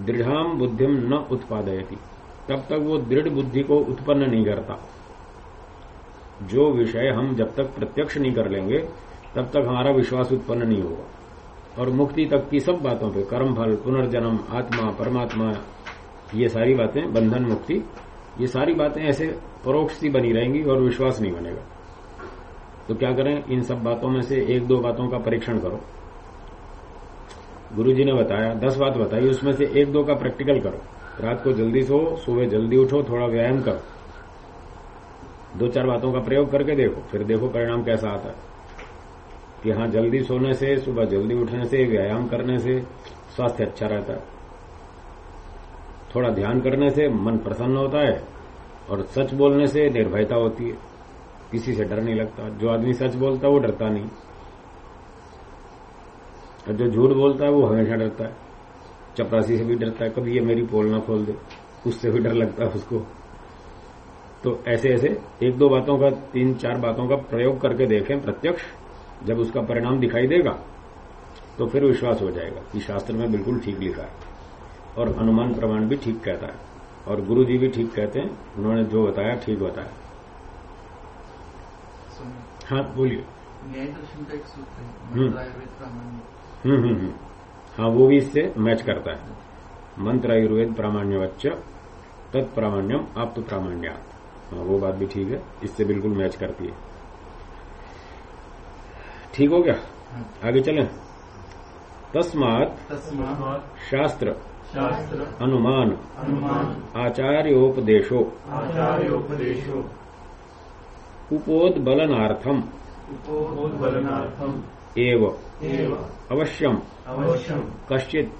दृढ़ाम बुद्धिम न उत्पादयती। तब तक वो दृढ़ बुद्धि को उत्पन्न नहीं करता। जो विषय हम जब तक प्रत्यक्ष नहीं कर लेंगे, तब तक हमारा विश्वास उत्पन्न नहीं होगा। और मुक्ति तक की सब बातों पे, कर्म फल, पुनर्जन्म, आत्मा, परमात्मा, ये सारी बातें, बंधन मुक्ति, ये सारी बातें ऐसे परोक्ष सी बनी रहेंगी और विश्वास नहीं बनेगा। तो क्या करें? इन सब बातों में से एक दो बातों का परीक्षण करो। गुरु जी ने बताया, दस बात बताई, उसमें से एक दो का प्रैक्टिकल करो। रात को जल्दी सो, सुबह जल्दी उठो, थोड़ा व्यायाम करो। दो चार बातों का प्रयोग करके देखो, फिर देखो परिणाम कैसा आता है। कि हाँ जल्दी सोने से, सुबह जल्दी उठने से, व्यायाम करने से स्वास्थ्य अच्छा रहता है। थोड़ा ध्यान करने से मन प्रसन्न होता है और सच बोलने से निर्भयता होती है। किसी से डर नहीं लगता। जो आदमी सच बोलता है, वो डरता नहीं। और जो झूठ बोलता है, वो हमेशा डरता है। चपरासी से भी डरता है, कभी ये मेरी पोल ना खोल दे। उससे भी डर लगता है उसको। तो ऐसे ऐसे एक दो बातों का तीन चार बातों का प्रयोग करके देखें प्रत्यक्ष जब उसका परिणाम दिखाई देगा तो फिर विश्वास हो जाएगा कि शास्त्र में बिल्कुल ठीक लिखा है। और अनुमान प्रमाण भी ठीक कहता है। और गुरु जी भी ठीक कहते हैं उन्होंने जो बताया ठीक बताया। हाँ बोलिए। है हम्म। प्रामाण्य। हम्म हम्म हम्म। हाँ वो भी इससे मैच करता है। मंत्र आयुर्वेद प्रामाण्यवच्च तत्प्रामाण्यम आप तो प्रामाण्या हाँ वो बात भी ठीक है। इससे बिल्कुल मैच करती है। ठीक हो गया? आगे चलें। तस्मात शास्त्र शास्त्र अनुमान आचार्योपदेशो आचार्योपदेशो उपोदबलनार्थम उपोद्बलनार्थम एव एव अवश्यम अवश्यम कश्चित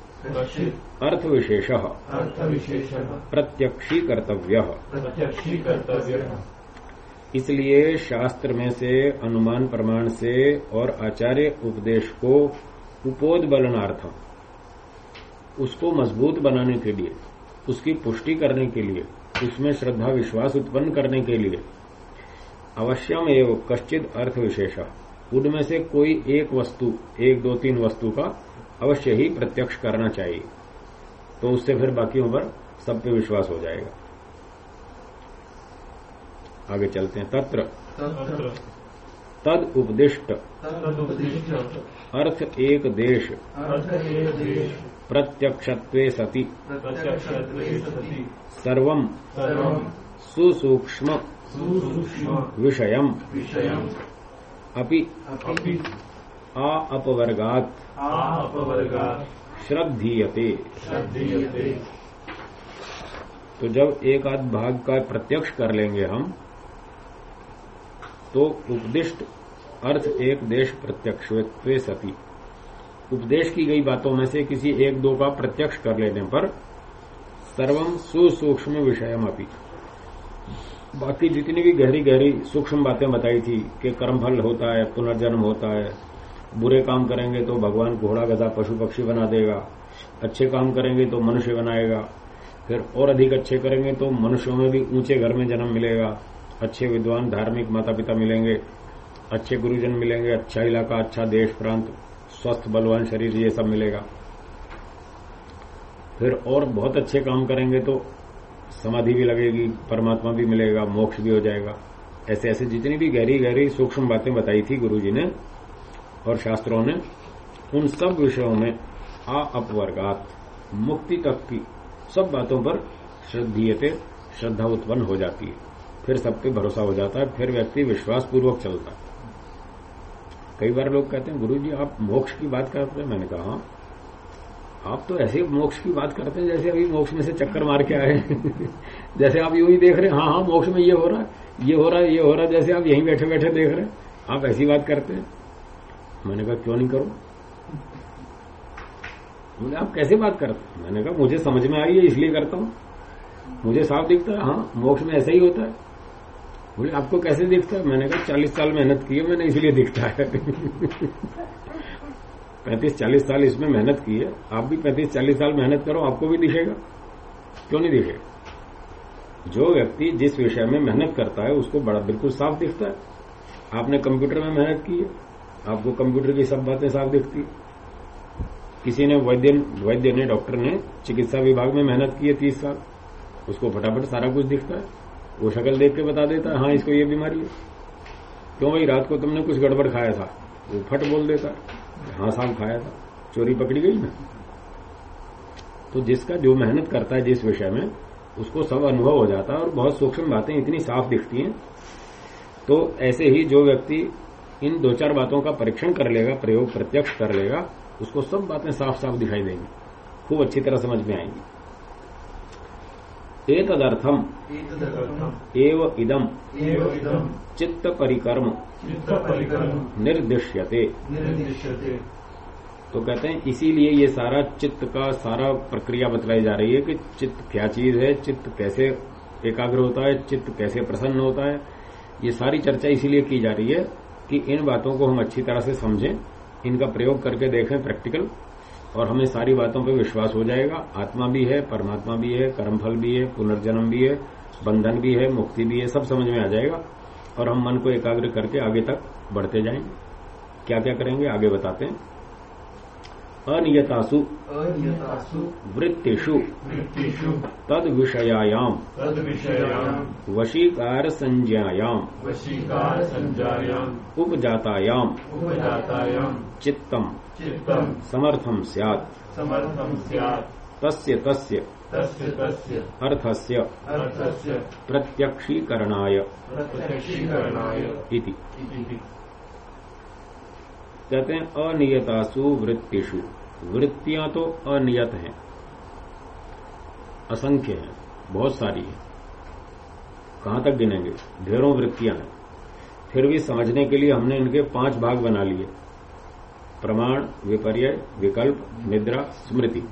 कश्चित् अर्थविशेष। अर्थविशेषः। प्रत्यक्षीकर्तव्य। प्रत्यक्षीकर्तव्यः। इसलिए शास्त्र में से अनुमान प्रमाण से और आचार्य उपदेश को उपोदबलनार्थम उसको मज़बूत बनाने के लिए उसकी पुष्टि करने के लिए उसमें श्रद्धा विश्वास उत्पन्न करने के लिए अवश्यम एवं कश्चित अर्थ विशेष उनमें से कोई एक वस्तु एक दो तीन वस्तु का अवश्य ही प्रत्यक्ष करना चाहिए। तो उससे फिर बाकियों पर सब पे विश्वास हो जाएगा। आगे चलते हैं। तत्र। तद उपदिष्ट। अर्थ एक देश। प्रत्यक्षत्वे सति। सर्वं सुसूक्ष्म। विषयम्। अपि। आ अपवर्गात्। श्रद्धीयते। तो जब एक आध भाग का प्रत्यक्ष कर लेंगे हम तो उपदिष्ट अर्थ एक देश प्रत्यक्ष सती। उपदेश की गई बातों में से किसी एक दो का प्रत्यक्ष कर लेने पर सर्वम सुसूक्ष्म विषयम अपी। बाकी जितनी भी गहरी गहरी सूक्ष्म बातें बताई थी कि कर्मफल होता है पुनर्जन्म होता है बुरे काम करेंगे तो भगवान घोड़ा, गधा, पशु, पक्षी बना देगा। अच्छे काम करेंगे तो मनुष्य बनाएगा। फिर और अधिक अच्छे करेंगे तो मनुष्यों में भी ऊँचे घर में जन्म मिलेगा। अच्छे विद्वान, धार्मिक माता पिता मिलेंगे। अच्छे गुरुजन मिलेंगे अच्छा इलाका अच्छा देश, प्रांत, स्वस्थ, बलवान शरीर, ये सब मिलेगा। फिर और बहुत अच्छे काम करेंगे तो समाधि भी लगेगी, परमात्मा भी मिलेगा, मोक्ष भी हो जाएगा। ऐसे ऐसे जितनी भी गहरी गहरी सूक्ष्म बातें बताई थी गुरुजी ने और शास्त्रों ने उन सब विषयों में आ अपवर्गात, मुक्ति तक की सब बातों पर श्रद्धीयते, श्रद्धा उत्पन्न हो जाती है। फिर सब पे भरोसा हो जाता है, फिर व्यक्ति विश्वास पूर्वक चलता है। कई बार लोग कहते हैं गुरु जी आप मोक्ष की बात करते हैं? मैंने कहा हाँ। आप तो ऐसे मोक्ष की बात करते हैं जैसे अभी मोक्ष में से चक्कर मार के आए जैसे आप यूँ ही देख रहे हैं हाँ हाँ मोक्ष में ये हो रहा है, ये हो रहा है, ये हो रहा है, जैसे आप यहीं बैठे बैठे देख रहे हैं। आप ऐसी बात करते हैं। मैंने कहा, क्यों नहीं करो? बोले आप कैसे बात करते मैंने कहा, मुझे समझ में आई है, इसलिए करता हूँ। मुझे साफ़ दिखता है हाँ मोक्ष में ऐसा ही होता है। बोले, आपको कैसे दिखता है? मैंने कहा, चालीस साल मेहनत की है, मैंने इसलिए दिखता है। पैंतीस चालीस साल इसमें मेहनत की है। आप भी पैंतीस चालीस साल मेहनत करो, आपको भी दिखेगा। क्यों नहीं दिखेगा? जो व्यक्ति जिस विषय में मेहनत करता है, उसको बड़ा, बिल्कुल साफ़ दिखता है। आपने कंप्यूटर में मेहनत की है आपको कंप्यूटर की सब बातें साफ़ दिखती। किसी ने वैद्य वैद्य ने, डॉक्टर ने चिकित्सा विभाग में मेहनत की है तीस साल। उसको फटाफट सारा कुछ दिखता है। वो शक्ल देख के बता देता है हाँ इसको ये बीमारी है। क्यों भाई, रात को तुमने कुछ गड़बड़ खाया था? वो फट बोल देता है हाँ साल खाया था। चोरी पकड़ी गई ना? तो जिसका जो मेहनत करता है जिस विषय में, उसको सब अनुभव हो जाता है और बहुत सूक्ष्म बातें इतनी साफ़ दिखती हैं। तो ऐसे ही जो व्यक्ति इन दो चार बातों का परीक्षण कर लेगा प्रयोग प्रत्यक्ष कर लेगा उसको सब बातें साफ़ साफ़ दिखाई देंगी। खूब अच्छी तरह समझ में आएँगी। एतदर्थम। एव इदम। चित्त परिकर्म। निर्दिश्यते। तो कहते हैं इसीलिए ये सारा चित्त का सारा प्रक्रिया बतलाई जा रही है कि चित्त क्या चीज़ है चित्त कैसे एकाग्र होता है चित्त कैसे प्रसन्न होता है। ये सारी चर्चा इसीलिए की जा रही है कि इन बातों को हम अच्छी तरह से समझें, इनका प्रयोग करके देखें प्रैक्टिकल, और हमें सारी बातों पर विश्वास हो जाएगा। आत्मा भी है, परमात्मा भी है, कर्मफल भी है, पुनर्जन्म भी है, बंधन भी है, मुक्ति भी है, सब समझ में आ जाएगा। और हम मन को एकाग्र करके आगे तक बढ़ते जाएँगे। क्या क्या करेंगे? आगे बताते हैं। अनियतासु वृत्तिषु तद विषयायाम वशीकार संज्ञायाम वशीकार संज्ञायाम उपजातायाम उपजातायाम चित्तम चित्तम समर्थम स्यात्। समर्थम स्यात्। तस्य तस्य तस्य तस्य अर्थस्य अर्थस्य प्रत्यक्षीकरणाय। प्रत्यक्षीकरणाय। इति। इति। कहते हैं अनियतासु वृत्तिषु। वृत्तियाँ तो अनियत हैं। असंख्य हैं, बहुत सारी हैं। कहाँ तक गिनेंगे? ढेरों वृत्तियाँ हैं। फिर भी समझने के लिए हमने इनके पाँच भाग बना लिए। प्रमाण, विपर्य, विकल्प, निद्रा, स्मृति।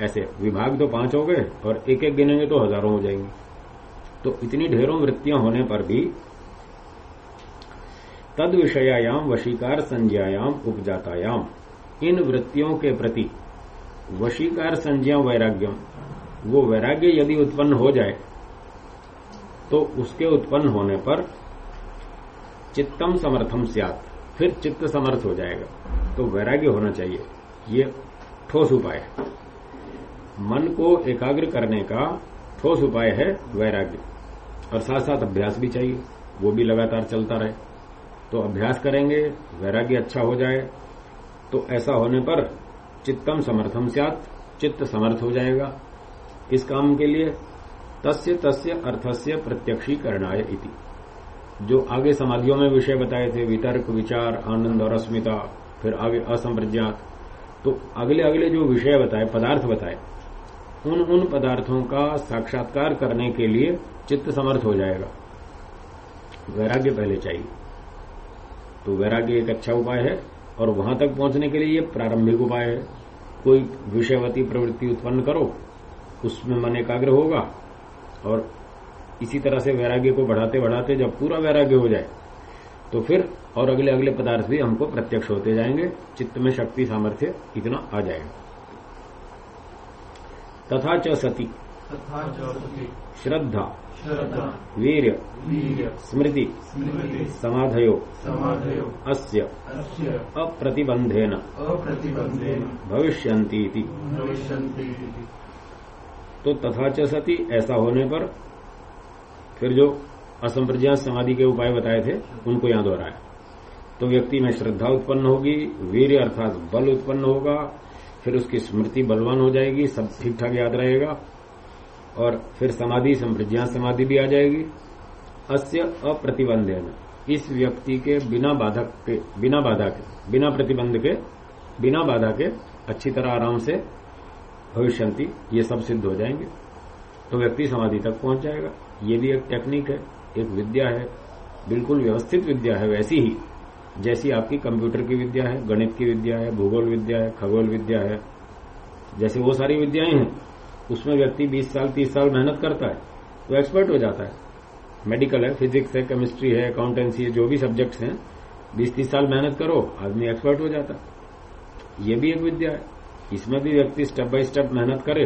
ऐसे विभाग तो पाँच हो गए और एक एक गिनेंगे तो हज़ारों हो जाएँगे। तो इतनी ढेरों वृत्तियाँ होने पर भी तद विषयायाम वशीकार संज्ञायाम उपजातायाम। इन वृत्तियों के प्रति वशीकार संज्ञा वैराग्यम, वो वैराग्य यदि उत्पन्न हो जाए तो उसके उत्पन्न होने पर चित्तम समर्थम सियात। फिर चित्त समर्थ हो जाएगा। तो वैराग्य होना चाहिए। ये ठोस उपाय है। मन को एकाग्र करने का ठोस उपाय है वैराग्य। और साथ साथ अभ्यास भी चाहिए। वो भी लगातार चलता रहे। तो अभ्यास करेंगे, वैराग्य अच्छा हो जाए तो ऐसा होने पर चित्तम समर्थम सियात, चित्त समर्थ हो जाएगा। इस काम के लिए तस्य तस्य अर्थस्य प्रत्यक्षीकरणाय इति। जो आगे समाधियों में विषय बताए थे, वितर्क, विचार, आनंद और अस्मिता, फिर आगे असंप्रज्ञात तो अगले अगले जो विषय बताए, पदार्थ बताए उन उन पदार्थों का साक्षात्कार करने के लिए चित्त समर्थ हो जाएगा। वैराग्य पहले चाहिए। तो वैराग्य एक अच्छा उपाय है और वहाँ तक पहुँचने के लिए ये प्रारंभिक उपाय है। कोई विषयवती प्रवृत्ति उत्पन्न करो उसमें मन एकाग्र होगा और इसी तरह से वैराग्य को बढ़ाते बढ़ाते जब पूरा वैराग्य हो जाए तो फिर और अगले अगले पदार्थ भी हमको प्रत्यक्ष होते जाएँगे चित्त में शक्ति सामर्थ्य इतना आ जाएगा। तथा च सती। श्रद्धा। वीर स्मृति समाधयो समाधयो अस्य अप्रतिबंधेन भविष्यन्ति तो तथा च सती ऐसा होने पर फिर जो असंप्रज्ञात समाधि के उपाय बताए थे उनको यहाँ दोहराया तो व्यक्ति में श्रद्धा उत्पन्न होगी वीर अर्थात बल उत्पन्न होगा फिर उसकी स्मृति बलवान हो जाएगी सब ठीक ठाक याद रहेगा। और फिर समाधि संप्रज्ञात समाधि भी आ जाएगी। अस्य अप्रतिबंधेन। इस व्यक्ति के बिना बाधक के, बिना बाधा के, बिना प्रतिबंध के, बिना बाधा के अच्छी तरह आराम से भविष्यंती ये सब सिद्ध हो जाएँगे। तो व्यक्ति समाधि तक पहुँच जाएगा। ये भी एक टेक्निक है, एक विद्या है, बिल्कुल व्यवस्थित विद्या है वैसी ही, जैसी आपकी कंप्यूटर की विद्या है, गणित की विद्या है, भूगोल विद्या है, खगोल विद्या है, जैसे वो सारी विद्याएँ हैं। उसमें व्यक्ति 20 साल 30 साल मेहनत करता है तो एक्सपर्ट हो जाता है। मेडिकल है फिजिक्स है केमिस्ट्री है अकाउंटेंसी है, जो भी सब्जेक्ट्स हैं 20-30 साल मेहनत करो, आदमी एक्सपर्ट हो जाता है। ये भी एक विद्या है। इसमें भी व्यक्ति स्टेप बाय स्टेप मेहनत करे,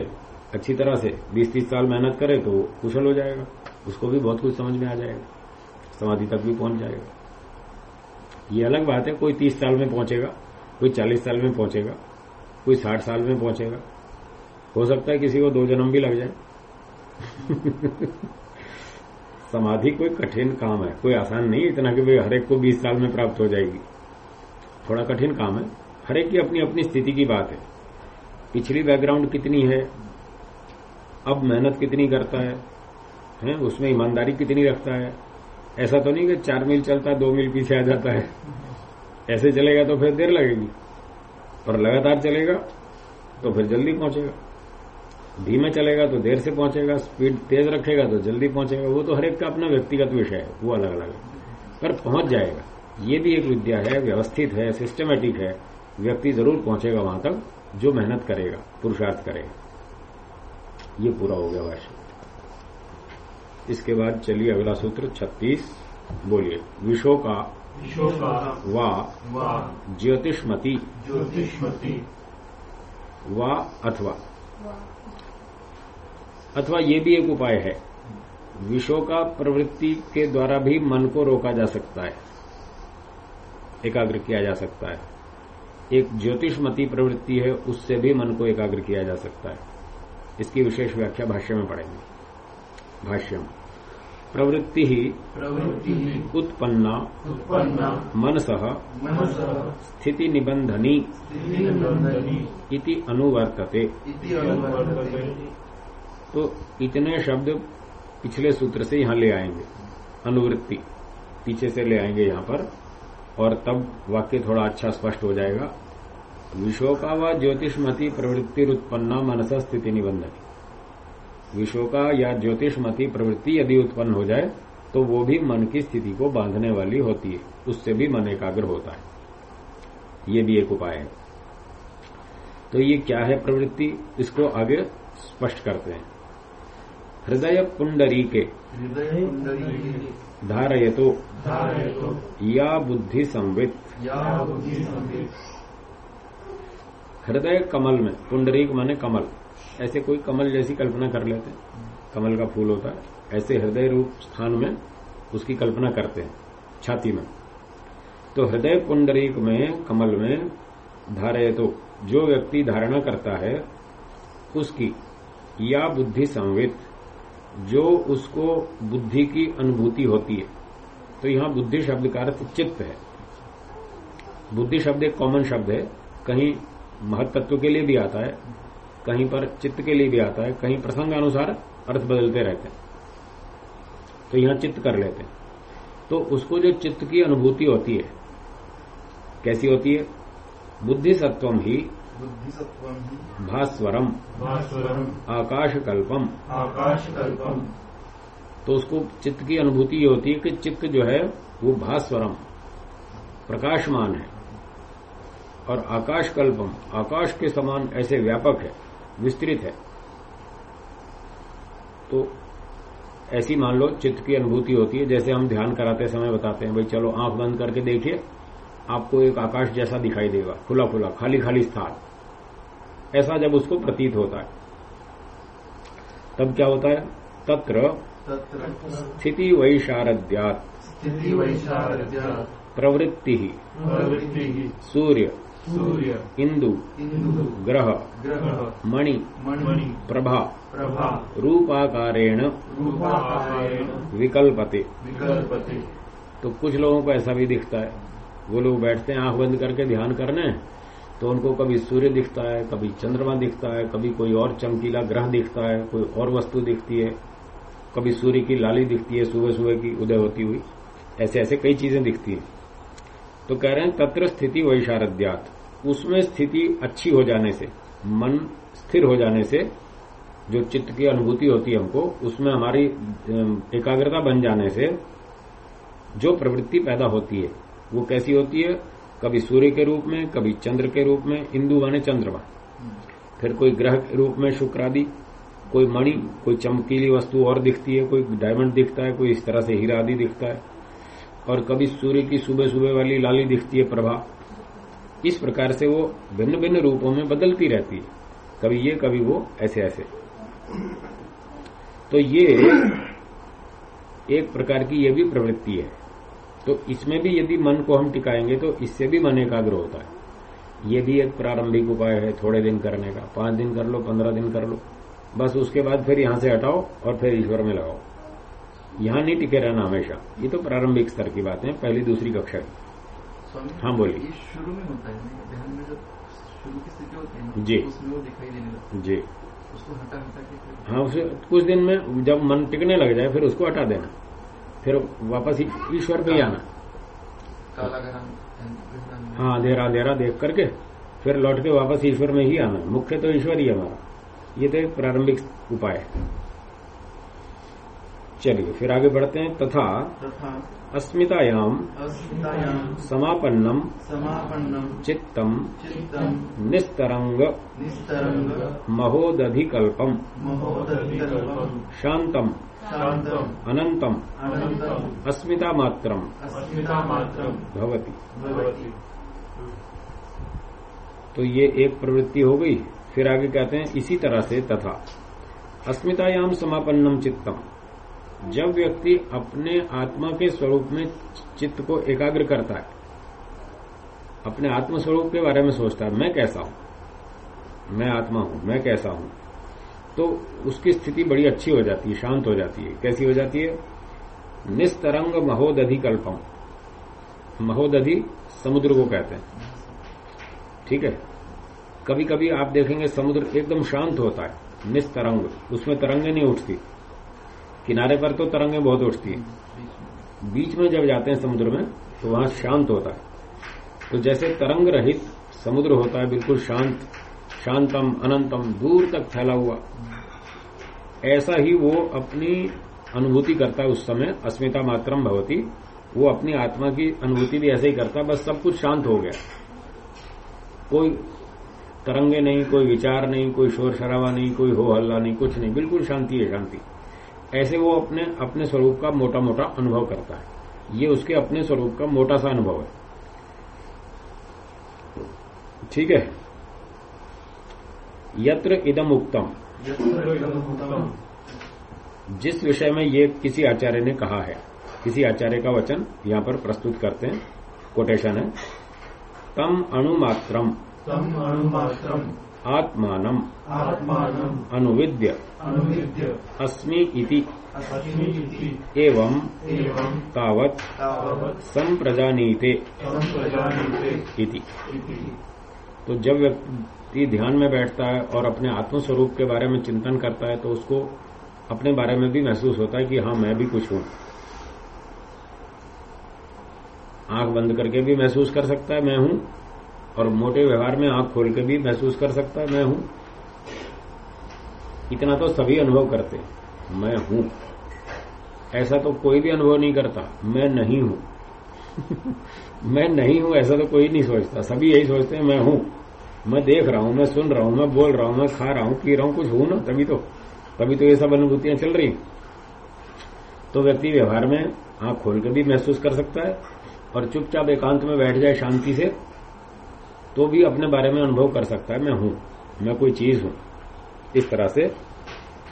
अच्छी तरह से 20-30 साल मेहनत करे तो कुशल हो जाएगा। उसको भी बहुत कुछ समझ में आ जाएगा। समाधि तक भी पहुँच जाएगा। ये अलग बात है, कोई 30 साल में पहुंचेगा, कोई 40 साल में पहुंचेगा, कोई 60 साल में पहुंचेगा। हो सकता है किसी को दो जन्म भी लग जाए। समाधि कोई कठिन काम है, कोई आसान नहीं इतना कि भाई हरेक को 20 साल में प्राप्त हो जाएगी। थोड़ा कठिन काम है। हरेक की अपनी अपनी स्थिति की बात है। पिछली बैकग्राउंड कितनी है, अब मेहनत कितनी करता है, हैं, उसमें ईमानदारी कितनी रखता है। ऐसा तो नहीं कि चार मील चलता है दो मील पीछे आ जाता है। ऐसे चलेगा तो फिर देर लगेगी। पर लगातार चलेगा तो फिर जल्दी पहुंचेगा। धीमे चलेगा तो देर से पहुंचेगा स्पीड तेज रखेगा तो जल्दी पहुंचेगा वो तो हर एक का अपना व्यक्तिगत विषय है वो अलग अलग है। पर पहुँच जाएगा। ये भी एक विद्या है व्यवस्थित है सिस्टमेटिक है। व्यक्ति ज़रूर पहुंचेगा वहाँ तक जो मेहनत करेगा पुरुषार्थ करेगा। ये पूरा हो गया भाषण इसके बाद चलिए अगला सूत्र 36 बोलिए। विशो का वा ज्योतिषमति। ज्योतिष्मति। वा अथवा अथवा ये भी एक उपाय है। विशो का प्रवृत्ति के द्वारा भी मन को रोका जा सकता है। एकाग्र किया जा सकता है। एक ज्योतिषमती प्रवृत्ति है उससे भी मन को एकाग्र किया जा सकता है। इसकी विशेष व्याख्या भाष्य में पढ़ेंगे। भाष्य में प्रवृत्ति ही प्रवृत्ति उत्पन्ना उत्पन्ना मनस मनस स्थिति निबंधनी स्थितिनिबंधनी इति अनुवर्तते। इति अनुवर्तते। तो इतने शब्द पिछले सूत्र से यहाँ ले आएँगे। अनुवृत्ति। पीछे से ले आएँगे यहाँ पर, और तब वाक्य थोड़ा अच्छा स्पष्ट हो जाएगा। विशोका व ज्योतिषमती प्रवृत्ति उत्पन्ना मनस स्थिति निबंधनी विशोका या ज्योतिषमती प्रवृत्ति यदि उत्पन्न हो जाए तो वो भी मन की स्थिति को बांधने वाली होती है। उससे भी मन एकाग्र होता है। ये भी एक उपाय है। तो ये क्या है प्रवृत्ति? इसको आगे स्पष्ट करते हैं। हृदय पुंडरी के। धारयतो। या बुद्धि संवित। या बुद्धि संवित। हृदय कमल में पुंडरीक माने कमल। ऐसे कोई कमल जैसी कल्पना कर लेते हैं। कमल का फूल होता है। ऐसे हृदय रूप स्थान में उसकी कल्पना करते हैं छाती में। तो हृदय पुंडरीक में कमल में धारय तो जो व्यक्ति धारणा करता है उसकी या बुद्धि संवित। जो उसको बुद्धि की अनुभूति होती है। तो यहाँ बुद्धि शब्द का अर्थ चित्त है। बुद्धि शब्द एक कॉमन शब्द है। कहीं महत्त्व के लिए भी आता है, कहीं पर चित्त के लिए भी आता है, कहीं प्रसंगानुसार अर्थ बदलते रहते हैं। तो यहाँ चित्त कर लेते हैं। तो उसको जो चित्त की अनुभूति होती है, कैसी होती है? बुद्धि सत्वम ही भास्वरम। भास्वरम। आकाशकल्पम। आकाशकल्पम। तो उसको चित्त की अनुभूति ये होती है कि चित्त जो है वो भास्वरम। प्रकाशमान है। और आकाश कल्पम आकाश के समान ऐसे व्यापक है विस्तृत है। तो ऐसी मान लो चित्त की अनुभूति होती है जैसे हम ध्यान कराते समय बताते हैं भाई चलो आँख बंद करके देखिए आपको एक आकाश जैसा दिखाई देगा खुला खुला खाली खाली स्थान। ऐसा जब उसको प्रतीत होता है तब क्या होता है? तत्र तत्र स्थिति वैशारद्यात। स्थिति वैशारद्या प्रवृत्ति। प्रवृत्तिः। सूर्य। सूर्य। इंदु। ग्रह। ग्रह। मणि। मणि। प्रभा। प्रभा। रूपाकारेण। रूपाकारेण। विकल्पते। विकल्पते। तो कुछ लोगों को ऐसा भी दिखता है। वो लोग बैठते हैं, आँख बंद करके ध्यान करने तो उनको कभी सूर्य दिखता है, कभी चंद्रमा दिखता है, कभी कोई और चमकीला ग्रह दिखता है, कोई और वस्तु दिखती है, कभी सूर्य की लाली दिखती है सुबह सुबह की उदय होती हुई ऐसे ऐसे कई चीज़ें दिखती हैं। तो कह रहे हैं, तत्र स्थिति वैशारद्यात। उसमें स्थिति अच्छी हो जाने से, मन स्थिर हो जाने से, जो चित्त की अनुभूति होती है हमको, उसमें हमारी एकाग्रता बन जाने से, जो प्रवृत्ति पैदा होती है वो कैसी होती है? कभी सूर्य के रूप में, कभी चंद्र के रूप में, इंदु माने चंद्रमा। फिर कोई ग्रह के रूप में शुक्र आदि कोई मणि, कोई चमकीली वस्तु और दिखती है, कोई डायमंड दिखता है, कोई इस तरह से हीरा आदि दिखता है। और कभी सूर्य की सुबह सुबह वाली लाली दिखती है, प्रभा। इस प्रकार से वो भिन्न भिन्न रूपों में बदलती रहती है। कभी ये, कभी वो ऐसे ऐसे तो ये एक प्रकार की ये भी प्रवृत्ति है। तो इसमें भी यदि मन को हम टिकाएँगे तो इससे भी मन एकाग्र होता है। ये भी एक प्रारंभिक उपाय है थोड़े दिन करने का। पाँच दिन कर लो पंद्रह दिन कर लो। बस उसके बाद फिर यहाँ से हटाओ और फिर ईश्वर में लगाओ। यहाँ नहीं टिके रहना हमेशा। ये तो प्रारंभिक स्तर की बात है पहली दूसरी कक्षा की। हाँ, बोलिए। शुरू में होता है ध्यान में जब शुरू की स्थिति होती है जी। दिखाई देने लगता जी। उसको हटा हटा के हाँ उसे कुछ दिन में जब मन टिकने लग जाए फिर उसको हटा देना। फिर वापस ईश्वर पे ही आना। हाँ अंधेरा अंधेरा देख करके फिर लौट के वापस ईश्वर में ही आना। मुख्य तो ईश्वर ही है हमारा। ये तो एक प्रारंभिक उपाय है। चलिए फिर आगे बढ़ते हैं। तथा अस्मितायाम समापन्नम समापन्नम चित्तम चित्तम निस्तरंग निस्तरंग महोदधिकल्पम महोदधिकल्पम शांतम अनंतम अस्मिता मात्रम भवति। तो ये एक प्रवृत्ति हो गई फिर आगे कहते हैं इसी तरह से तथा। अस्मितायाम समापन्नम चित्तम। जब व्यक्ति अपने आत्मा के स्वरूप में चित्त को एकाग्र करता है अपने आत्म स्वरूप के बारे में सोचता है मैं कैसा हूँ? मैं आत्मा हूँ मैं कैसा हूँ? तो उसकी स्थिति बड़ी अच्छी हो जाती है, शांत हो जाती है। कैसी हो जाती है? निस्तरंग महोदधि कल्पम। महोदधि समुद्र को कहते हैं। ठीक है? कभी कभी आप देखेंगे समुद्र एकदम शांत होता है, निस्तरंग। उसमें तरंगे नहीं उठती। किनारे पर तो तरंगे बहुत उठती है। बीच में जब जाते हैं समुद्र में तो वहाँ शांत होता है। तो जैसे तरंग रहित समुद्र होता है, बिल्कुल शांत। शांतम अनंतम दूर तक फैला हुआ। ऐसा ही वो अपनी अनुभूति करता है उस समय, अस्मिता मात्रम भवती। वो अपनी आत्मा की अनुभूति भी ऐसे ही करता बस सब कुछ शांत हो गया। कोई तरंगे नहीं, कोई विचार नहीं, कोई शोर शराबा नहीं, कोई हो हल्ला नहीं, कुछ नहीं, बिल्कुल शांति है, शांति। ऐसे वो अपने अपने स्वरूप का मोटा मोटा अनुभव करता है। ये उसके अपने स्वरूप का मोटा सा अनुभव है। ठीक है? यत्र इदम उक्तम। जिस विषय में ये किसी आचार्य ने कहा है किसी आचार्य का वचन यहाँ पर प्रस्तुत करते हैं कोटेशन है तम अणुमात्रम तम अणुमात्रम् आत्मानम आत्मानम् अनुविद्य अनुविद्य अस्मि इति अस्मि इति एवं एवं तावत् तावत् संप्रजानीते सम्प्रजानीते इति। इति। तो जब व्यक्ति ध्यान में बैठता है और अपने आत्मस्वरूप के बारे में चिंतन करता है तो उसको अपने बारे में भी महसूस होता है कि हाँ मैं भी कुछ हूँ। आँख बंद करके भी महसूस कर सकता है, मैं हूँ। और मोटे व्यवहार में आँख खोल के भी महसूस कर सकता है, मैं हूँ। इतना तो सभी अनुभव करते मैं हूँ। ऐसा तो कोई भी अनुभव नहीं करता, मैं नहीं हूँ। मैं नहीं हूँ, ऐसा तो कोई नहीं सोचता, सभी यही सोचते हैं, मैं हूँ। मैं देख रहा हूँ, मैं सुन रहा हूँ, मैं बोल रहा हूँ, मैं खा रहा हूँ, पी रहा हूँ, कुछ हूँ ना, तभी तो तभी तो ये सब अनुभूतियाँ चल रही। तो व्यक्ति व्यवहार में आँख खोल के भी महसूस कर सकता है और चुपचाप एकांत में बैठ जाए शांति से तो भी अपने बारे में अनुभव कर सकता है, मैं हूँ, मैं कोई चीज़ हूँ। इस तरह से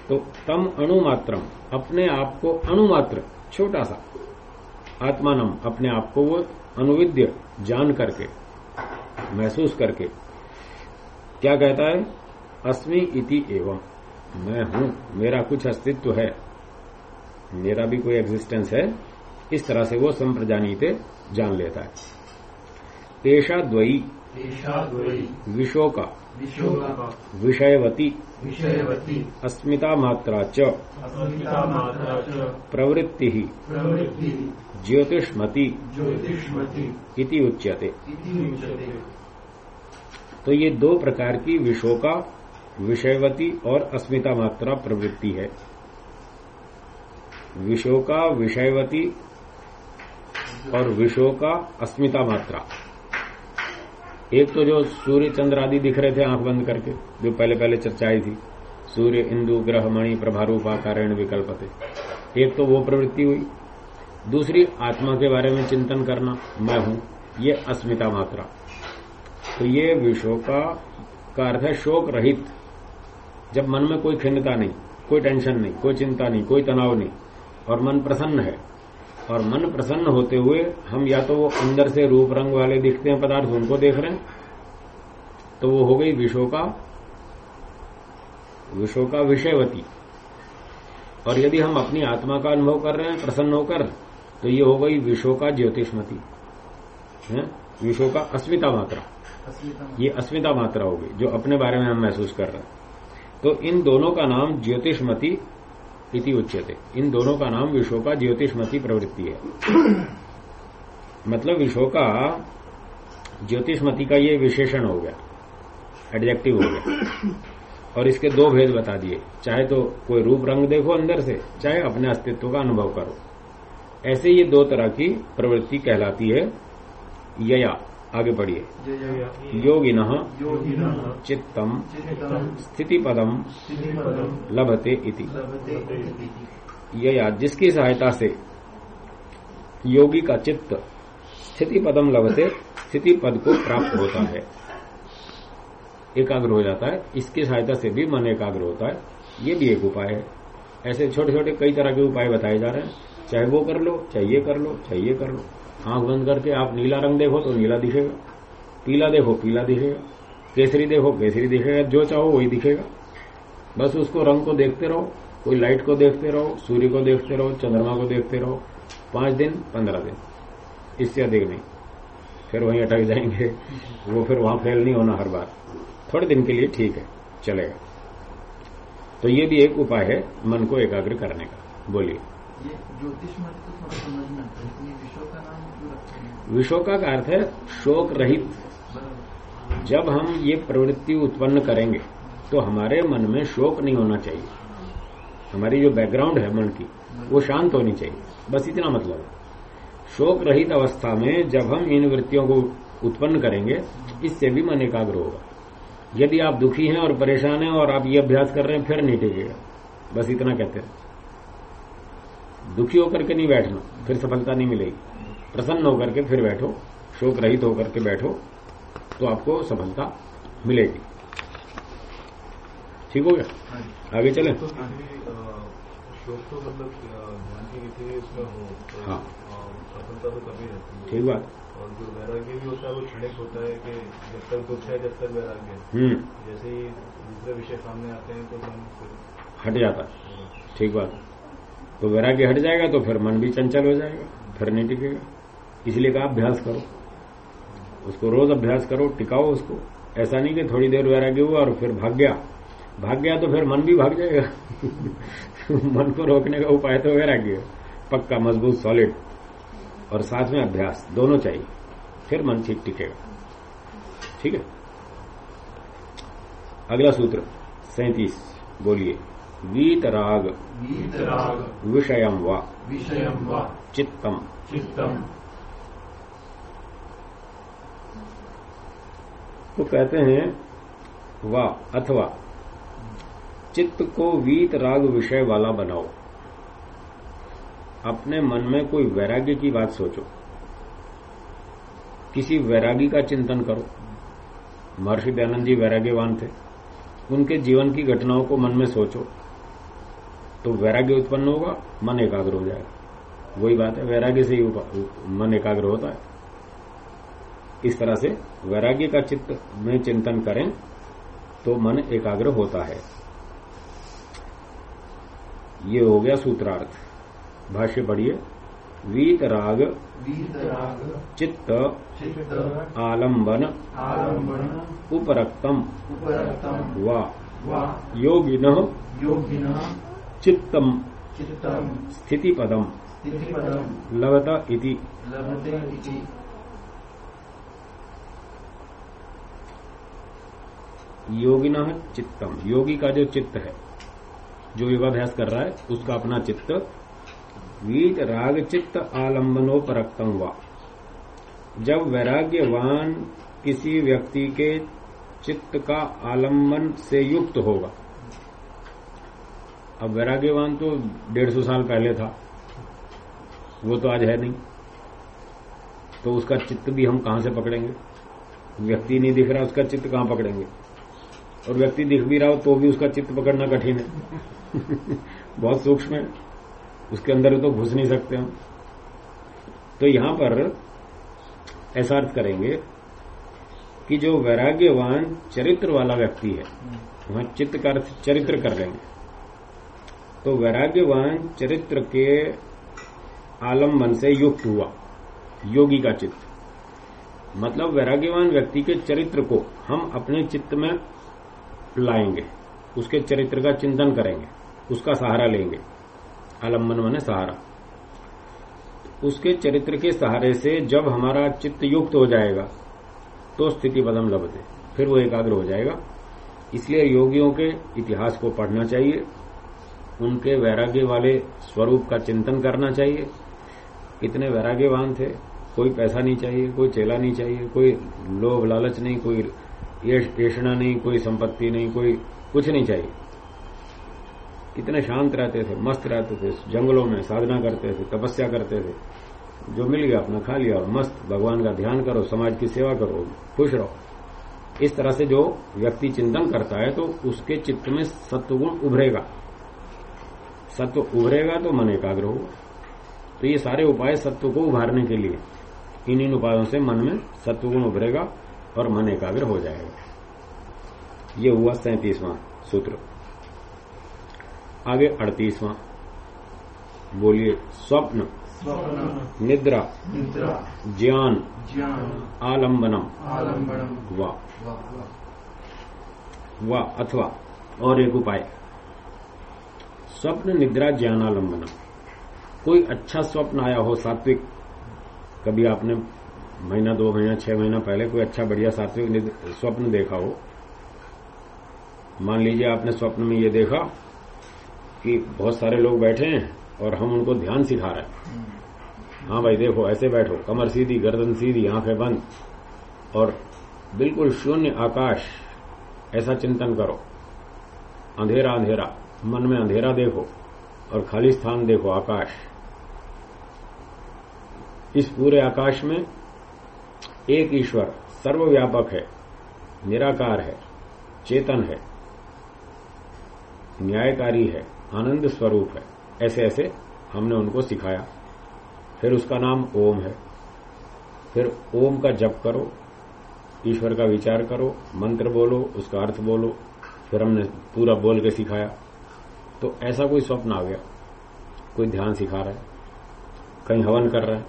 तो तम अणुमात्रम, अपने आप को अणुमात्र छोटा सा आत्मानम, अपने आप को वो अनुविद्य जान करके, महसूस करके क्या कहता है? अस्मि इति एवं। मैं हूँ मेरा कुछ अस्तित्व है। मेरा भी कोई एग्जिस्टेंस है। इस तरह से वो संप्रजानीते जान लेता है। एषा द्वयी। विशोका। विशोका। विषयवती। विषयवती। अस्मिता मात्रा च। प्रवृत्ति। ज्योतिष्मति। इति उच्यते। तो ये दो प्रकार की विशोका, विषयवती और अस्मिता मात्रा प्रवृत्ति है। विशोका, विषयवती और विशोका, अस्मिता मात्रा। एक तो जो सूर्य चंद्र आदि दिख रहे थे आँख बंद करके, जो पहले पहले चर्चा आई थी, सूर्य, इंदु, ग्रह, मणि, प्रभारूपा, कारण, विकल्प थे। एक तो वो प्रवृत्ति हुई। दूसरी, आत्मा के बारे में चिंतन करना, मैं हूँ, ये अस्मिता मात्रा। तो ये विशोका का अर्थ है शोक रहित। जब मन में कोई खिन्नता नहीं, कोई टेंशन नहीं, कोई चिंता नहीं, कोई तनाव नहीं, और मन प्रसन्न है, और मन प्रसन्न होते हुए हम या तो वो अंदर से रूप रंग वाले दिखते हैं पदार्थ उनको देख रहे हैं तो वो हो गई विशोका विशोका विषयवती। और यदि हम अपनी आत्मा का अनुभव कर रहे हैं, प्रसन्न होकर तो ये हो गई विशोका ज्योतिषमती विशोका अस्मिता मात्रा। ये अस्मिता मात्रा होगी, जो अपने बारे में हम महसूस कर रहे हैं। तो इन दोनों का नाम ज्योतिषमती इति उच्यते। इन दोनों का नाम विशोका ज्योतिषमती प्रवृत्ति है। मतलब विशोका ज्योतिषमती का ये विशेषण हो गया एडजेक्टिव हो गया। और इसके दो भेद बता दिए। चाहे तो कोई रूप रंग देखो अंदर से, चाहे अपने अस्तित्व का अनुभव करो। ऐसे ये दो तरह की प्रवृत्ति कहलाती है, यया। आगे बढ़िए। जय योगिन चित्तम स्थिति पदम लभते इति। लभते इति। यया जिसकी सहायता से योगी का चित्त स्थिति पदम लभते स्थिति पद को प्राप्त होता है। एकाग्र हो जाता है इसकी सहायता से भी मन एकाग्र होता है। ये भी एक उपाय है। ऐसे छोटे छोटे कई तरह के उपाय बताए जा रहे हैं। चाहे वो कर लो चाहे ये कर लो चाहे ये कर लो। आँख बंद करके आप नीला रंग देखो तो नीला दिखेगा। पीला देखो, पीला दिखेगा। केसरी देखो, केसरी दिखेगा। जो चाहो वही दिखेगा। बस उसको रंग को देखते रहो, कोई लाइट को देखते रहो, सूर्य को देखते रहो, चंद्रमा को देखते रहो। पाँच दिन, पंद्रह दिन। इससे अधिक नहीं। फिर वहीं अटक जाएँगे। वो फिर वहाँ फेल नहीं होना हर बार। थोड़े दिन के लिए ठीक है, चलेगा। तो ये भी एक उपाय है मन को एकाग्र करने का। बोलिए। ज्योतिष मत को समझना विश्व का नाम विशोका का अर्थ है शोक रहित। जब हम ये प्रवृत्ति उत्पन्न करेंगे तो हमारे मन में शोक नहीं होना चाहिए। हमारी जो बैकग्राउंड है मन की, वो शांत होनी चाहिए। बस इतना मतलब है। शोक रहित अवस्था में जब हम इन वृत्तियों को उत्पन्न करेंगे, इससे भी मन एकाग्र होगा। यदि आप दुखी हैं और परेशान हैं और आप ये अभ्यास कर रहे हैं, फिर नहीं टिकेगा। बस इतना कहते हैं। दुखी होकर के नहीं बैठना, फिर सफलता नहीं मिलेगी। प्रसन्न होकर के फिर बैठो शोक रहित होकर के बैठो तो आपको सफलता मिलेगी। ठीक हो गया? हाँ आगे चले। तो शोक तो मतलब ध्यान की हो तो हाँ। सफलता तो कभी रहती है। ठीक बात। और जो वैराग्य भी होता है वो क्षणिक होता है कि जब तक दुख है जब तक वैराग्य हम्म। जैसे ही दूसरे विषय सामने आते हैं तो मन हट जाता है। ठीक बात। तो वैराग्य हट जाएगा तो फिर मन भी चंचल हो जाएगा फिर नहीं टिकेगा। इसलिए कहा अभ्यास करो। उसको रोज अभ्यास करो टिकाओ उसको। ऐसा नहीं कि थोड़ी देर वैराग्य हुआ और फिर भाग गया। भाग गया तो फिर मन भी भाग जाएगा। मन को रोकने का उपाय तो वैराग्य। पक्का मज़बूत सॉलिड और साथ में अभ्यास दोनों चाहिए। फिर मन ठीक टिकेगा। ठीक है? अगला सूत्र सैतीस। बोलिए वीतराग। वीतराग। विषयम वा। विषयं वा। चित्तम। चित्तम। तो कहते हैं वा, अथवा। चित्त को वीत राग विषय वाला बनाओ। अपने मन में कोई वैराग्य की बात सोचो। किसी वैरागी का चिंतन करो। महर्षि दयानंद जी वैराग्यवान थे। उनके जीवन की घटनाओं को मन में सोचो। तो वैराग्य उत्पन्न होगा, मन एकाग्र हो जाएगा। वही बात है, वैराग्य से ही मन एकाग्र होता है। इस तरह से वैराग्य का चित्त में चिंतन करें तो मन एकाग्र होता है। ये हो गया सूत्रार्थ। भाष्य पढ़िए। वीत राग वीत राग चित्त चित्त आलंबन आलंबन उपरक्तम उपरक्तम वा योगिन योगिनः चित्तम चित्तम स्थितिपदम स्थितिपदम लभत इति। लभते इति। योगिन चित्तम। योगी का जो चित्त है, जो योगाभ्यास कर रहा है, उसका अपना चित्त वीत राग चित्त आलंबनोपरक्तम हुआ जब वैराग्यवान किसी व्यक्ति के चित्त का आलंबन से युक्त होगा, अब वैराग्यवान तो डेढ़ सौ साल पहले था, वो तो आज है नहीं तो उसका चित्त भी हम कहाँ से पकड़ेंगे? व्यक्ति नहीं दिख रहा, उसका चित्त कहाँ पकड़ेंगे? और व्यक्ति दिख भी रहा हो तो भी उसका चित्त पकड़ना कठिन है। बहुत सूक्ष्म है। उसके अंदर तो घुस नहीं सकते हम। तो यहाँ पर ऐसा अर्थ करेंगे कि जो वैराग्यवान चरित्र वाला व्यक्ति है, वहाँ चित्त का अर्थ चरित्र कर लेंगे तो वैराग्यवान चरित्र के आलंबन से युक्त हुआ, योगी का चित्त। मतलब वैराग्यवान व्यक्ति के चरित्र को हम अपने चित्त में लाएँगे। उसके चरित्र का चिंतन करेंगे। उसका सहारा लेंगे। आलंबन माने सहारा। उसके चरित्र के सहारे से जब हमारा चित्त युक्त हो जाएगा तो स्थिति बदम लभते फिर वो एकाग्र हो जाएगा। इसलिए योगियों के इतिहास को पढ़ना चाहिए। उनके वैराग्य वाले स्वरूप का चिंतन करना चाहिए। कितने वैराग्यवान थे, कोई पैसा नहीं चाहिए, कोई चेला नहीं चाहिए, कोई लोभ लालच नहीं, कोई येषणा नहीं, कोई संपत्ति नहीं, कोई कुछ नहीं चाहिए। कितने शांत रहते थे, मस्त रहते थे, जंगलों में साधना करते थे, तपस्या करते थे। जो मिल गया अपना खा लिया, मस्त, भगवान का ध्यान करो, समाज की सेवा करो, खुश रहो। इस तरह से जो व्यक्ति चिंतन करता है तो उसके चित्त में सत्वगुण उभरेगा। सत्व उभरेगा तो मन एकाग्र होगा। तो ये सारे उपाय सत्व को उभारने के लिए इन इन उपायों से मन में सत्वगुण उभरेगा। और मन एकाग्र हो जाएगा। ये हुआ सैतीसवां सूत्र। आगे अड़तीसवां। बोलिए स्वप्न। स्वप्न। निद्रा। ज्ञान। आलम्बनम वा। वा अथवा और एक उपाय। स्वप्न निद्रा ज्ञानालंबनम कोई अच्छा स्वप्न आया हो सात्विक? कभी आपने महीना, दो महीना, छह महीना पहले कोई अच्छा बढ़िया सात्विक स्वप्न देखा हो। मान लीजिए आपने स्वप्न में ये देखा कि बहुत सारे लोग बैठे हैं और हम उनको ध्यान सिखा रहे हैं। हाँ भाई, देखो, ऐसे बैठो, कमर सीधी, गर्दन सीधी, आँखें बंद और बिल्कुल शून्य आकाश, ऐसा चिंतन करो। अंधेरा अंधेरा, मन में अंधेरा देखो और खाली स्थान देखो आकाश। इस पूरे आकाश में एक ईश्वर सर्वव्यापक है, निराकार है, चेतन है, न्यायकारी है, आनंद स्वरूप है। ऐसे ऐसे हमने उनको सिखाया। फिर उसका नाम ओम है। फिर ओम का जप करो, ईश्वर का विचार करो, मंत्र बोलो, उसका अर्थ बोलो, फिर हमने पूरा बोल के सिखाया। तो ऐसा कोई स्वप्न आ गया। कोई ध्यान सिखा रहा है, कहीं हवन कर रहे हैं।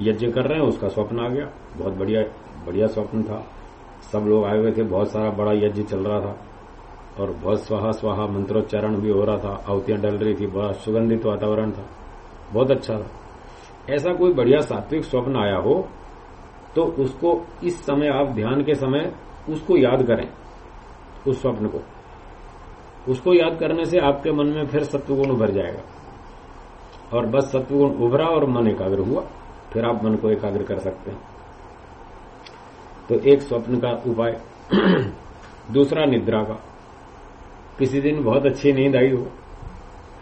यज्ञ कर रहे हैं, उसका स्वप्न आ गया। बहुत बढ़िया बढ़िया स्वप्न था। सब लोग आए हुए थे, बहुत सारा बड़ा यज्ञ चल रहा था। और बहुत स्वाहा स्वाहा मंत्रोच्चारण भी हो रहा था। आहुतियाँ डल रही थी, बड़ा सुगंधित वातावरण था। बहुत अच्छा था। ऐसा कोई बढ़िया सात्विक स्वप्न आया हो तो उसको इस समय आप ध्यान के समय उसको याद करें, उस स्वप्न को। उसको याद करने से आपके मन में फिर सत्वगुण उभर जाएगा। और बस सत्वगुण उभरा और मन एकाग्र हुआ। फिर आप मन को एकाग्र कर सकते हैं। तो एक स्वप्न का उपाय। दूसरा निद्रा का। किसी दिन बहुत अच्छी नींद आई हो,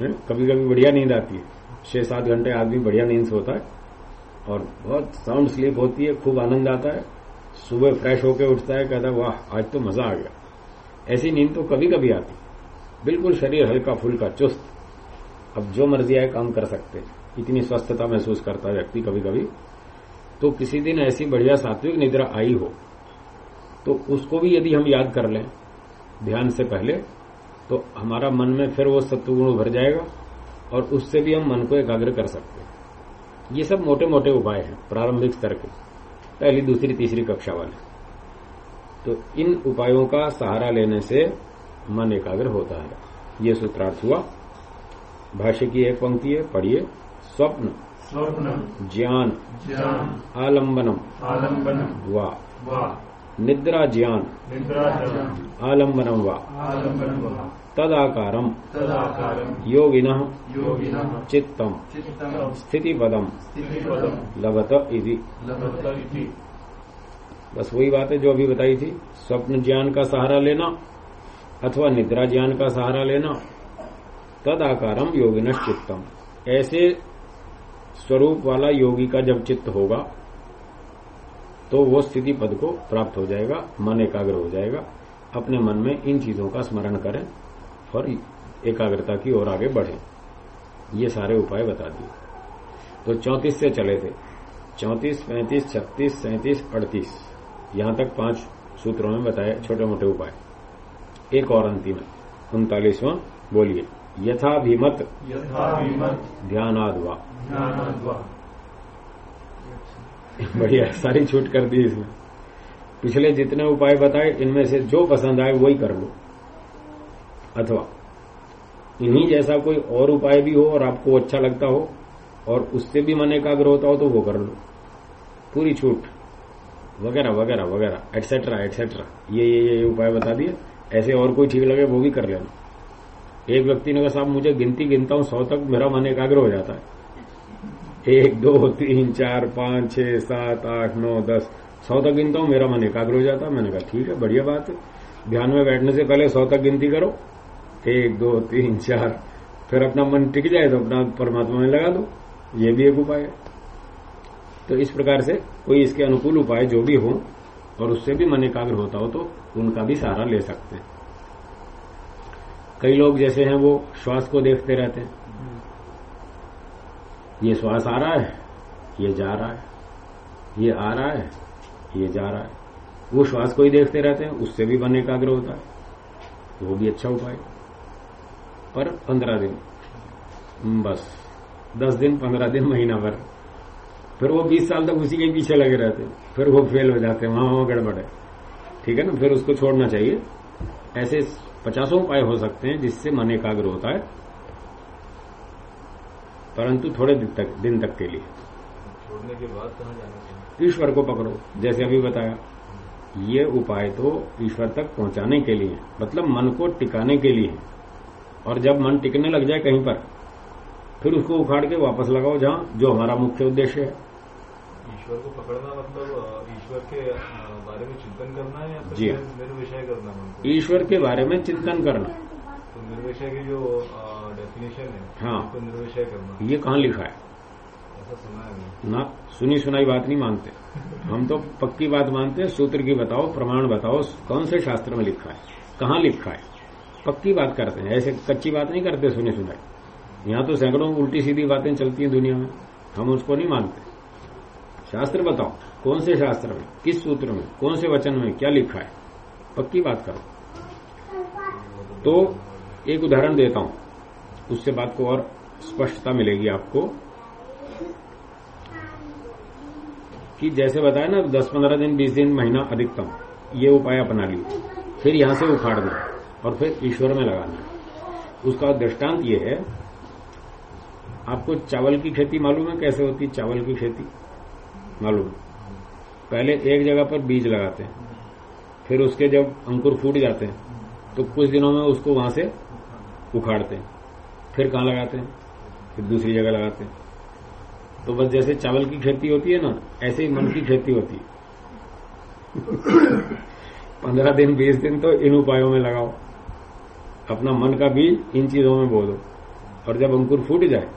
है? कभी कभी बढ़िया नींद आती है। छह सात घंटे आदमी बढ़िया नींद सोता है और बहुत साउंड स्लीप होती है, खूब आनंद आता है। सुबह फ्रेश होकर उठता है, कहता है, वाह, आज तो मज़ा आ गया। ऐसी नींद तो कभी कभी आती। बिल्कुल शरीर हल्का फुल्का चुस्त। अब जो मर्ज़ी आए, काम कर सकते इतनी स्वस्थता महसूस करता है व्यक्ति कभी कभी तो किसी दिन ऐसी बढ़िया सात्विक निद्रा आई हो तो उसको भी यदि हम याद कर लें, ध्यान से पहले तो हमारा मन में फिर वो सत्वगुण उभर जाएगा और उससे भी हम मन को एकाग्र कर सकते हैं। ये सब मोटे मोटे उपाय हैं, प्रारंभिक स्तर के, पहली, दूसरी, तीसरी कक्षा वाले। तो इन उपायों का सहारा लेने से मन एकाग्र होता है। ये सूत्रार्थ हुआ। भाष्य की एक पंक्ति है, पढ़िए। स्वप्न स्वप्न ज्ञान ज्ञान आलंबनम आलम्बनम वा निद्रा ज्ञान निद्रा ज्ञान आलंबनम वा आलम्बनम वा तदाकारम तदाकारम योगिन योगिनः चित्तम चित्तम स्थितिपदम स्थितिपदम लभत इति। लभत इति। बस वही बात है जो अभी बताई थी स्वप्न ज्ञान का सहारा लेना अथवा निद्रा ज्ञान का सहारा लेना तद आकारम योगिन चित्तम ऐसे स्वरूप वाला योगी का जब चित्त होगा तो वो स्थिति पद को प्राप्त हो जाएगा, मन एकाग्र हो जाएगा। अपने मन में इन चीज़ों का स्मरण करें और एकाग्रता की ओर आगे बढ़ें। ये सारे उपाय बता दिए। तो चौंतीस से चले थे। चौंतीस, पैंतीस, छत्तीस, सैंतीस, अड़तीस। यहाँ तक पाँच सूत्रों में बताए छोटे मोटे उपाय। एक और अंतिम है। उनतालीसवां, बोलिए। यथा विमत ध्यानादवा बढ़िया सारी छूट कर दी इसमें। पिछले जितने उपाय बताए इनमें से जो पसंद आए वही कर लो। अथवा इन्हीं जैसा कोई और उपाय भी हो और आपको अच्छा लगता हो और उससे भी मन एकाग्र होता हो तो वो कर लो। पूरी छूट। वगैरह वगैरह वगैरह एटसेट्रा एटसेट्रा ये ये ये उपाय बता दिए। ऐसे और कोई ठीक लगे वो भी कर लेना। एक व्यक्ति ने कहा, साहब, मुझे गिनती गिनता हूँ, सौ तक मेरा मन एकाग्र हो जाता है। एक, दो, तीन, चार, पाँच, छह, सात, आठ, नौ, दस, सौ तक गिनता हूँ, मेरा मन एकाग्र हो जाता है। मैंने कहा, ठीक है, बढ़िया बात है। ध्यान में बैठने से पहले सौ तक गिनती करो। एक, दो, तीन, चार, फिर अपना मन टिक जाए तो अपना परमात्मा में लगा दो। ये भी एक उपाय है। तो इस प्रकार से कोई इसके अनुकूल उपाय जो भी हो, और उससे भी मन एकाग्र होता हो तो उनका भी सहारा ले सकते हैं। कई लोग जैसे हैं, वो श्वास को देखते रहते हैं। ये श्वास आ रहा है, ये जा रहा है, ये आ रहा है, ये जा रहा है। वो श्वास को ही देखते रहते हैं, उससे भी मन एकाग्र होता है। वो भी अच्छा उपाय। पर पंद्रह दिन बस, दस दिन, पंद्रह दिन, महीना भर। फिर वो बीस साल तक उसी के पीछे लगे रहते हैं। फिर वो फेल हो जाते हैं, वहाँ वहाँ गड़बड़ है। ठीक है ना? फिर उसको छोड़ना चाहिए। ऐसे पचासों उपाय हो सकते हैं जिससे मन एकाग्र होता है परंतु थोड़े दिन तक दिन तक के लिए छोड़ने के बाद कहाँ जाना चाहिए ईश्वर को पकड़ो जैसे अभी बताया ये उपाय तो ईश्वर तक पहुँचाने के लिए है। मतलब मन को टिकाने के लिए। और जब मन टिकने लग जाए कहीं पर फिर उसको उखाड़ के वापस लगाओ जहाँ जो हमारा मुख्य उद्देश्य है ईश्वर को पकड़ना मतलब ईश्वर के बारे में चिंतन करना है या जी। निर- निर्विषय करना को ईश्वर के बारे में चिंतन करना। तो निर्विषय की जो डेफिनेशन है हाँ। उसको निर्विषय करना। ये कहाँ लिखा है? ऐसा सुना है ना सुनी सुनाई बात नहीं मानते। हम तो पक्की बात मानते हैं। सूत्र की बताओ प्रमाण बताओ कौन से शास्त्र में लिखा है? कहाँ लिखा है? पक्की बात करते हैं। ऐसे कच्ची बात नहीं करते सुनी सुनाई। यहाँ तो सैकड़ों उल्टी सीधी बातें चलती हैं दुनिया में। हम उसको नहीं मानते। शास्त्र बताओ। कौन से शास्त्र में, किस सूत्र में, कौन से वचन में क्या लिखा है? पक्की बात करो। तो एक उदाहरण देता हूँ। उससे बात को और स्पष्टता मिलेगी आपको। कि जैसे बताया ना, दस पंद्रह दिन, बीस दिन, महीना अधिकतम, ये उपाय अपना लिए फिर यहाँ से उखाड़ना और फिर ईश्वर में लगाना। उसका दृष्टांत ये है, आपको चावल की खेती मालूम है? कैसे होती चावल की खेती? मालूम। है पहले एक जगह पर बीज लगाते हैं, फिर उसके जब अंकुर फूट जाते हैं तो कुछ दिनों में उसको वहाँ से उखाड़ते हैं, फिर कहाँ लगाते हैं? फिर दूसरी जगह लगाते हैं। तो बस जैसे चावल की खेती होती है ना, ऐसे ही मन की खेती होती है। पंद्रह दिन, बीस दिन तो इन उपायों में लगाओ। अपना मन का बीज इन चीज़ों में बो दो। और जब अंकुर फूट जाए,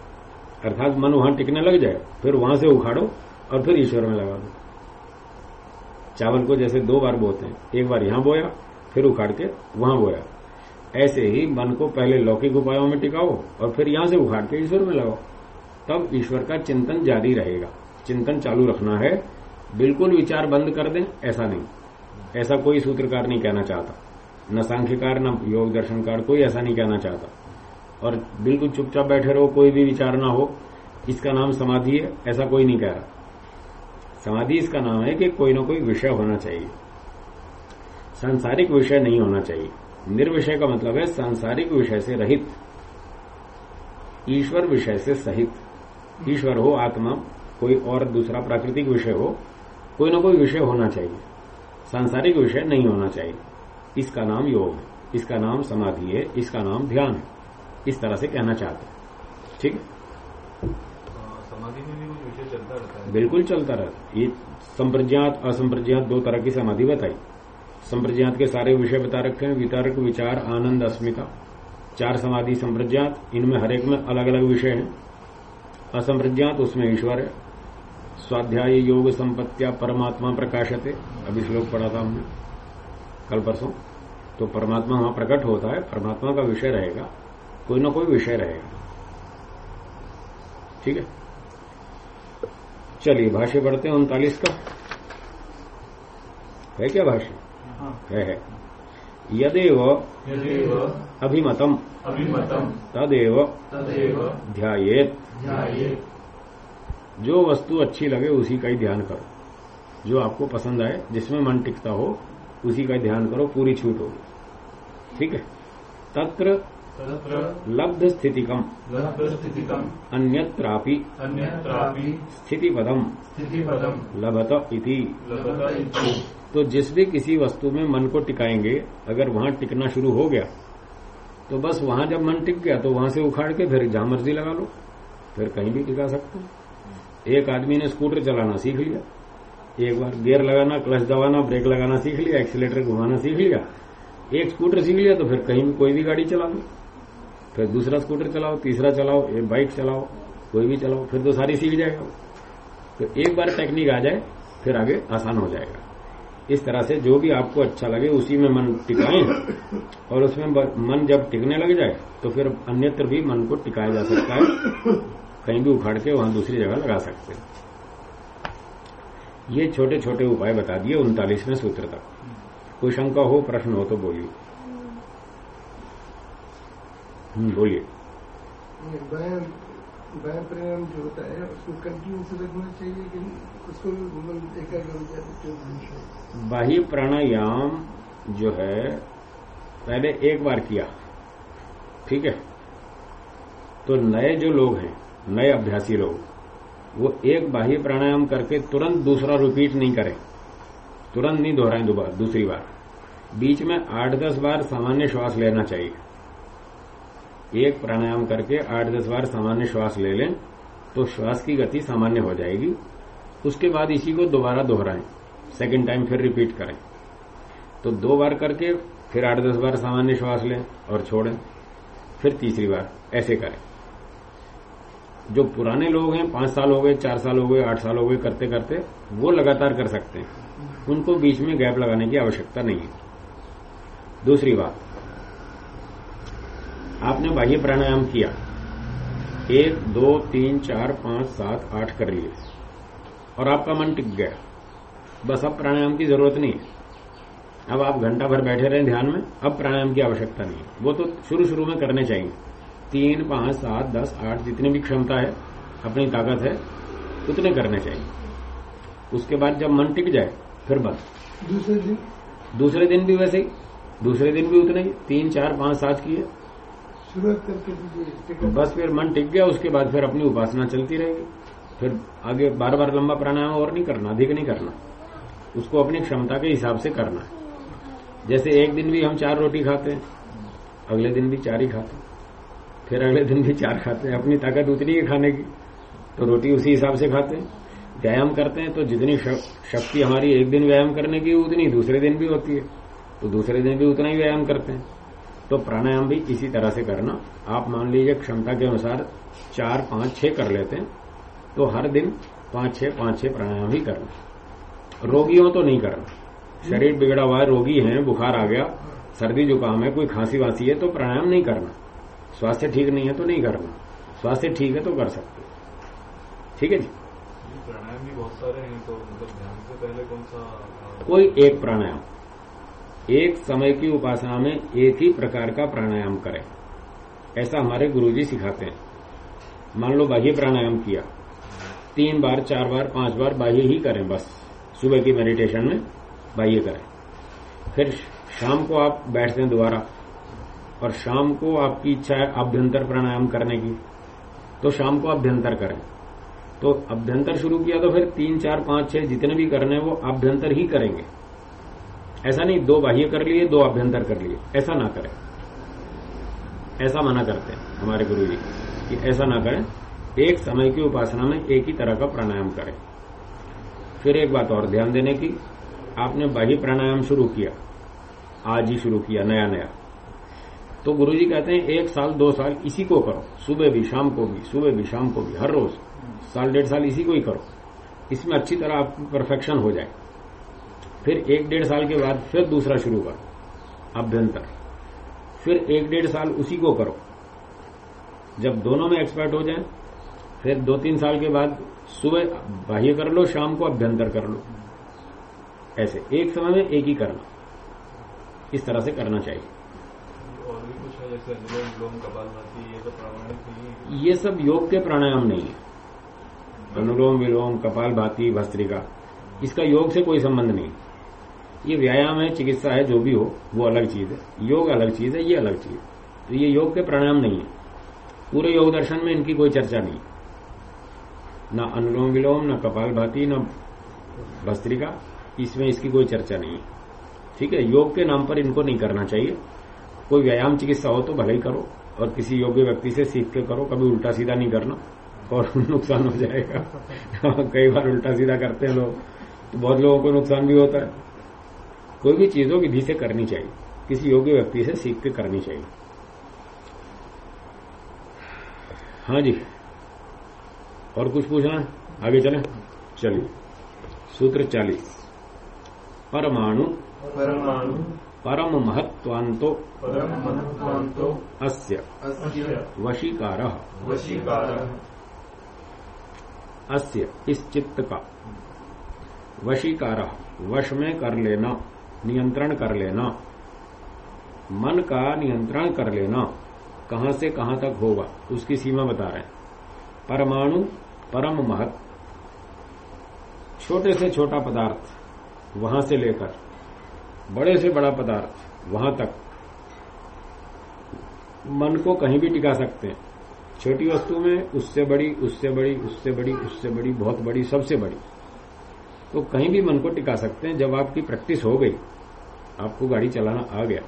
अर्थात मन वहाँ टिकने लग जाए, फिर वहाँ से उखाड़ो और फिर ईश्वर में लगा दो। चावल को जैसे दो बार बोते हैं, एक बार यहाँ बोया, फिर उखाड़ के वहाँ बोया। ऐसे ही मन को पहले लौकिक उपायों में टिकाओ और फिर यहाँ से उखाड़ के ईश्वर में लगाओ तब ईश्वर का चिंतन जारी रहेगा। चिंतन चालू रखना है। बिल्कुल विचार बंद कर दें, ऐसा नहीं। ऐसा कोई सूत्रकार नहीं कहना चाहता। न सांख्यकार, न योग दर्शनकार, कोई ऐसा नहीं कहना चाहता। और बिल्कुल चुपचाप बैठे रहो, कोई भी विचार ना हो। इसका नाम समाधि है, ऐसा कोई नहीं कह रहा। समाधि इसका नाम है कि कोई ना कोई विषय होना चाहिए। सांसारिक विषय नहीं होना चाहिए। निर्विषय का मतलब है सांसारिक विषय से रहित। ईश्वर विषय से सहित। ईश्वर हो, आत्मा, कोई और दूसरा प्राकृतिक विषय हो, कोई ना कोई विषय होना चाहिए। सांसारिक विषय नहीं होना चाहिए। इसका नाम योग है। इसका नाम समाधि है। इसका नाम ध्यान है। इस तरह से कहना चाहते हैं। ठीक है? समाधि में भी कुछ विषय चलता रहता है। बिल्कुल चलता रहता ये संप्रज्ञात, असंप्रज्ञात दो तरह की समाधि बताई। संप्रज्ञात के सारे विषय बता रखे हैं। वितर्क, विचार, आनंद, अस्मिता। चार समाधि संप्रज्ञात, इनमें हरेक में अलग अलग विषय हैं। असंप्रज्ञात, उसमें ईश्वर है। स्वाध्याय योग संपत्तिया परमात्मा प्रकाशते। अभी श्लोक पढ़ा था हमने। कल परसों। तो परमात्मा वहाँ प्रकट होता है। परमात्मा का विषय रहेगा। कोई ना कोई विषय रहेगा। ठीक है? चलिए भाष्य पढ़ते हैं उनतालीस का। है क्या भाष्य? हाँ। है है। यदेव अभिमतम। अभिमतम। तदेव तदेव ध्यायेत। जो वस्तु अच्छी लगे उसी का ही ध्यान करो। जो आपको पसंद आए जिसमें मन टिकता हो उसी का ध्यान करो पूरी छूट होगी। ठीक है? तत्र लब्ध स्थितिकम अन्यत्रापि अन्यत्रापि स्थितिपदम। स्थितिपदम्। लभत इति। तो जिस भी किसी वस्तु में मन को टिकाएँगे अगर वहाँ टिकना शुरू हो गया तो बस वहाँ जब मन टिक गया तो वहाँ से उखाड़ के फिर जहाँ मर्ज़ी लगा लो। फिर कहीं भी टिका सकते हो। एक आदमी ने स्कूटर चलाना सीख लिया। एक बार गियर लगाना क्लच दबाना ब्रेक लगाना सीख लिया एक्सीटर घुमाना सीख लिया। एक स्कूटर सीख लिया तो फिर कहीं भी कोई भी गाड़ी चला लो फिर दूसरा स्कूटर चलाओ, तीसरा चलाओ, एक बाइक चलाओ, कोई भी चलाओ, फिर तो सारी सीख जाएगा तो एक बार टेक्निक आ जाए, फिर आगे आसान हो जाएगा। इस तरह से जो भी आपको अच्छा लगे, उसी में मन टिकाएँ और उसमें मन जब टिकने लग जाए तो फिर अन्यत्र भी मन को टिकाया जा सकता है। कहीं भी उखाड़ के वहाँ दूसरी जगह लगा सकते हैं। ये छोटे छोटे उपाय बता दिए उनतालीसवें सूत्र तक। कोई शंका हो, प्रश्न हो तो बोलिए। बोलिए। ये बायां बायां जो होता है उसको कंटिन्यूस रखना चाहिए कि उसको एकाग्र बाह्य प्राणायाम जो है पहले एक बार किया। ठीक है? तो नए जो लोग हैं नए अभ्यासी लोग वो एक बाह्य प्राणायाम करके तुरंत दूसरा रिपीट नहीं करें। तुरंत नहीं दोहराएँ दोबारा दूसरी बार। बीच में आठ दस बार सामान्य श्वास लेना चाहिए। एक प्राणायाम करके आठ दस बार सामान्य श्वास ले लें तो श्वास की गति सामान्य हो जाएगी। उसके बाद इसी को दोबारा दोहराएँ सेकेंड टाइम फिर रिपीट करें। तो दो बार करके फिर आठ दस बार सामान्य श्वास लें और छोड़ें, फिर तीसरी बार ऐसे करें। जो पुराने लोग हैं, पाँच साल हो गए, चार साल हो गए, आठ साल हो गए करते करते वो लगातार कर सकते हैं। उनको बीच में गैप लगाने की आवश्यकता नहीं है। दूसरी बात आपने बाह्य प्राणायाम किया। एक दो तीन चार पाँच सात आठ कर लिए। और आपका मन टिक गया। बस अब प्राणायाम की ज़रूरत नहीं है। अब आप घंटा भर बैठे रहे ध्यान में अब प्राणायाम की आवश्यकता नहीं है। वो तो शुरू शुरू में करने चाहिए। तीन पाँच सात दस आठ जितनी भी क्षमता है अपनी ताकत है उतने करने चाहिए। उसके बाद जब मन टिक जाए फिर बस दूसरे दिन? दूसरे दिन भी वैसे ही। दूसरे दिन भी उतने ही। तीन चार पाँच सात किए। करके दीजिए बस फिर मन टिक गया, उसके बाद फिर अपनी उपासना चलती रहेगी। फिर आगे बार बार लंबा प्राणायाम और नहीं करना, अधिक नहीं करना। उसको अपनी क्षमता के हिसाब से करना है। जैसे एक दिन भी हम चार रोटी खाते हैं, अगले दिन भी चार ही खाते हैं। फिर अगले दिन भी चार खाते हैं, अपनी ताकत उतनी है खाने की तो रोटी उसी हिसाब से खाते हैं। व्यायाम करते हैं तो जितनी शक्ति हमारी एक दिन व्यायाम करने की, उतनी दूसरे दिन भी होती है। तो दूसरे दिन भी उतना ही व्यायाम करते हैं। तो प्राणायाम भी इसी तरह से करना। आप मान लीजिए क्षमता के अनुसार चार पाँच छह कर लेते हैं तो हर दिन पाँच छह पाँच छह प्राणायाम ही करना। रोगियों तो नहीं करना। शरीर बिगड़ा हुआ है रोगी है बुखार आ गया सर्दी जुकाम है कोई खांसी वासी है तो प्राणायाम नहीं करना। स्वास्थ्य ठीक नहीं है तो नहीं करना। स्वास्थ्य ठीक है तो कर सकते ठीक है जी? प्राणायाम भी बहुत सारे हैं तो मतलब ध्यान से पहले कौन सा कोई एक प्राणायाम। एक समय की उपासना में एक ही प्रकार का प्राणायाम करें। ऐसा हमारे गुरुजी सिखाते हैं। मान लो बाह्य प्राणायाम किया। तीन बार, चार बार, पाँच बार बाह्य ही करें बस। सुबह की मेडिटेशन में बाह्य करें। फिर शाम को आप बैठते हैं दोबारा और शाम को आपकी इच्छा है अभ्यंतर प्राणायाम करने की तो शाम को अभ्यंतर करें। तो अभ्यंतर शुरू किया तो फिर तीन, चार, पाँच, छह जितने भी करने वो अभ्यंतर ही करेंगे। ऐसा नहीं, दो बाह्य कर लिए, दो अभ्यंतर कर लिए। ऐसा ना करें। ऐसा मना करते हैं हमारे गुरु जी कि ऐसा ना करें। एक समय की उपासना में एक ही तरह का प्राणायाम करें। फिर एक बात और ध्यान देने की। आपने बाह्य प्राणायाम शुरू किया। आज ही शुरू किया नया नया तो गुरु जी कहते हैं, एक साल, दो साल इसी को करो। सुबह भी, शाम को भी, सुबह भी, शाम को भी, हर रोज। साल, डेढ़ साल इसी को ही करो। इसमें अच्छी तरह आपकी परफेक्शन हो जाए। फिर एक डेढ़ साल के बाद फिर दूसरा शुरू करो अभ्यंतर। फिर एक डेढ़ साल उसी को करो। जब दोनों में एक्सपर्ट हो जाए फिर दो तीन साल के बाद सुबह बाह्य कर लो शाम को अभ्यंतर कर लो। ऐसे एक समय में एक ही करना। इस तरह से करना चाहिए। है ये है? सब योग के प्राणायाम नहीं है। अनुलोम विलोम कपाल भाती भस्त्रिका इसका योग से कोई संबंध नहीं। ये व्यायाम है, चिकित्सा है, जो भी हो, वो अलग चीज़ है। योग अलग चीज़ है, ये अलग चीज़ है। तो ये योग के प्राणायाम नहीं है। पूरे योग दर्शन में इनकी कोई चर्चा नहीं। न अनुलोम विलोम न कपाल भाती न भस्त्रिका इसमें इसकी कोई चर्चा नहीं है। ठीक है, योग के नाम पर इनको नहीं करना चाहिए। कोई व्यायाम चिकित्सा हो तो भले ही करो, और किसी योग्य व्यक्ति से सीख के करो, कभी उल्टा सीधा नहीं करना, और नुकसान हो जाएगा। कई बार उल्टा सीधा करते हैं लोग तो बहुत लोगों को नुकसान भी होता है। कोई भी चीज़ हो विधि से करनी चाहिए। किसी योग्य व्यक्ति से सीख के करनी चाहिए। हाँ जी। और कुछ पूछना है? आगे चले। चलिए। सूत्र चालीस। परमाणु। परमाणु। परम महत्वांतो परम महत्वांतो अस्य। अस्य। वशीकार। वशीकारः। अस्य। इस चित्त का। वशीकार। वश में कर लेना। नियंत्रण कर लेना। मन का नियंत्रण कर लेना। कहाँ से कहाँ तक होगा, उसकी सीमा बता रहे हैं। परमाणु, परम महत, छोटे से छोटा पदार्थ, वहाँ से लेकर, बड़े से बड़ा पदार्थ, वहाँ तक। मन को कहीं भी टिका सकते हैं। छोटी वस्तु में उससे बड़ी उससे बड़ी उससे बड़ी उससे बड़ी, बहुत बड़ी, सबसे बड़ी। तो कहीं भी मन को टिका सकते हैं। जब आपकी प्रैक्टिस हो गई, आपको गाड़ी चलाना आ गया,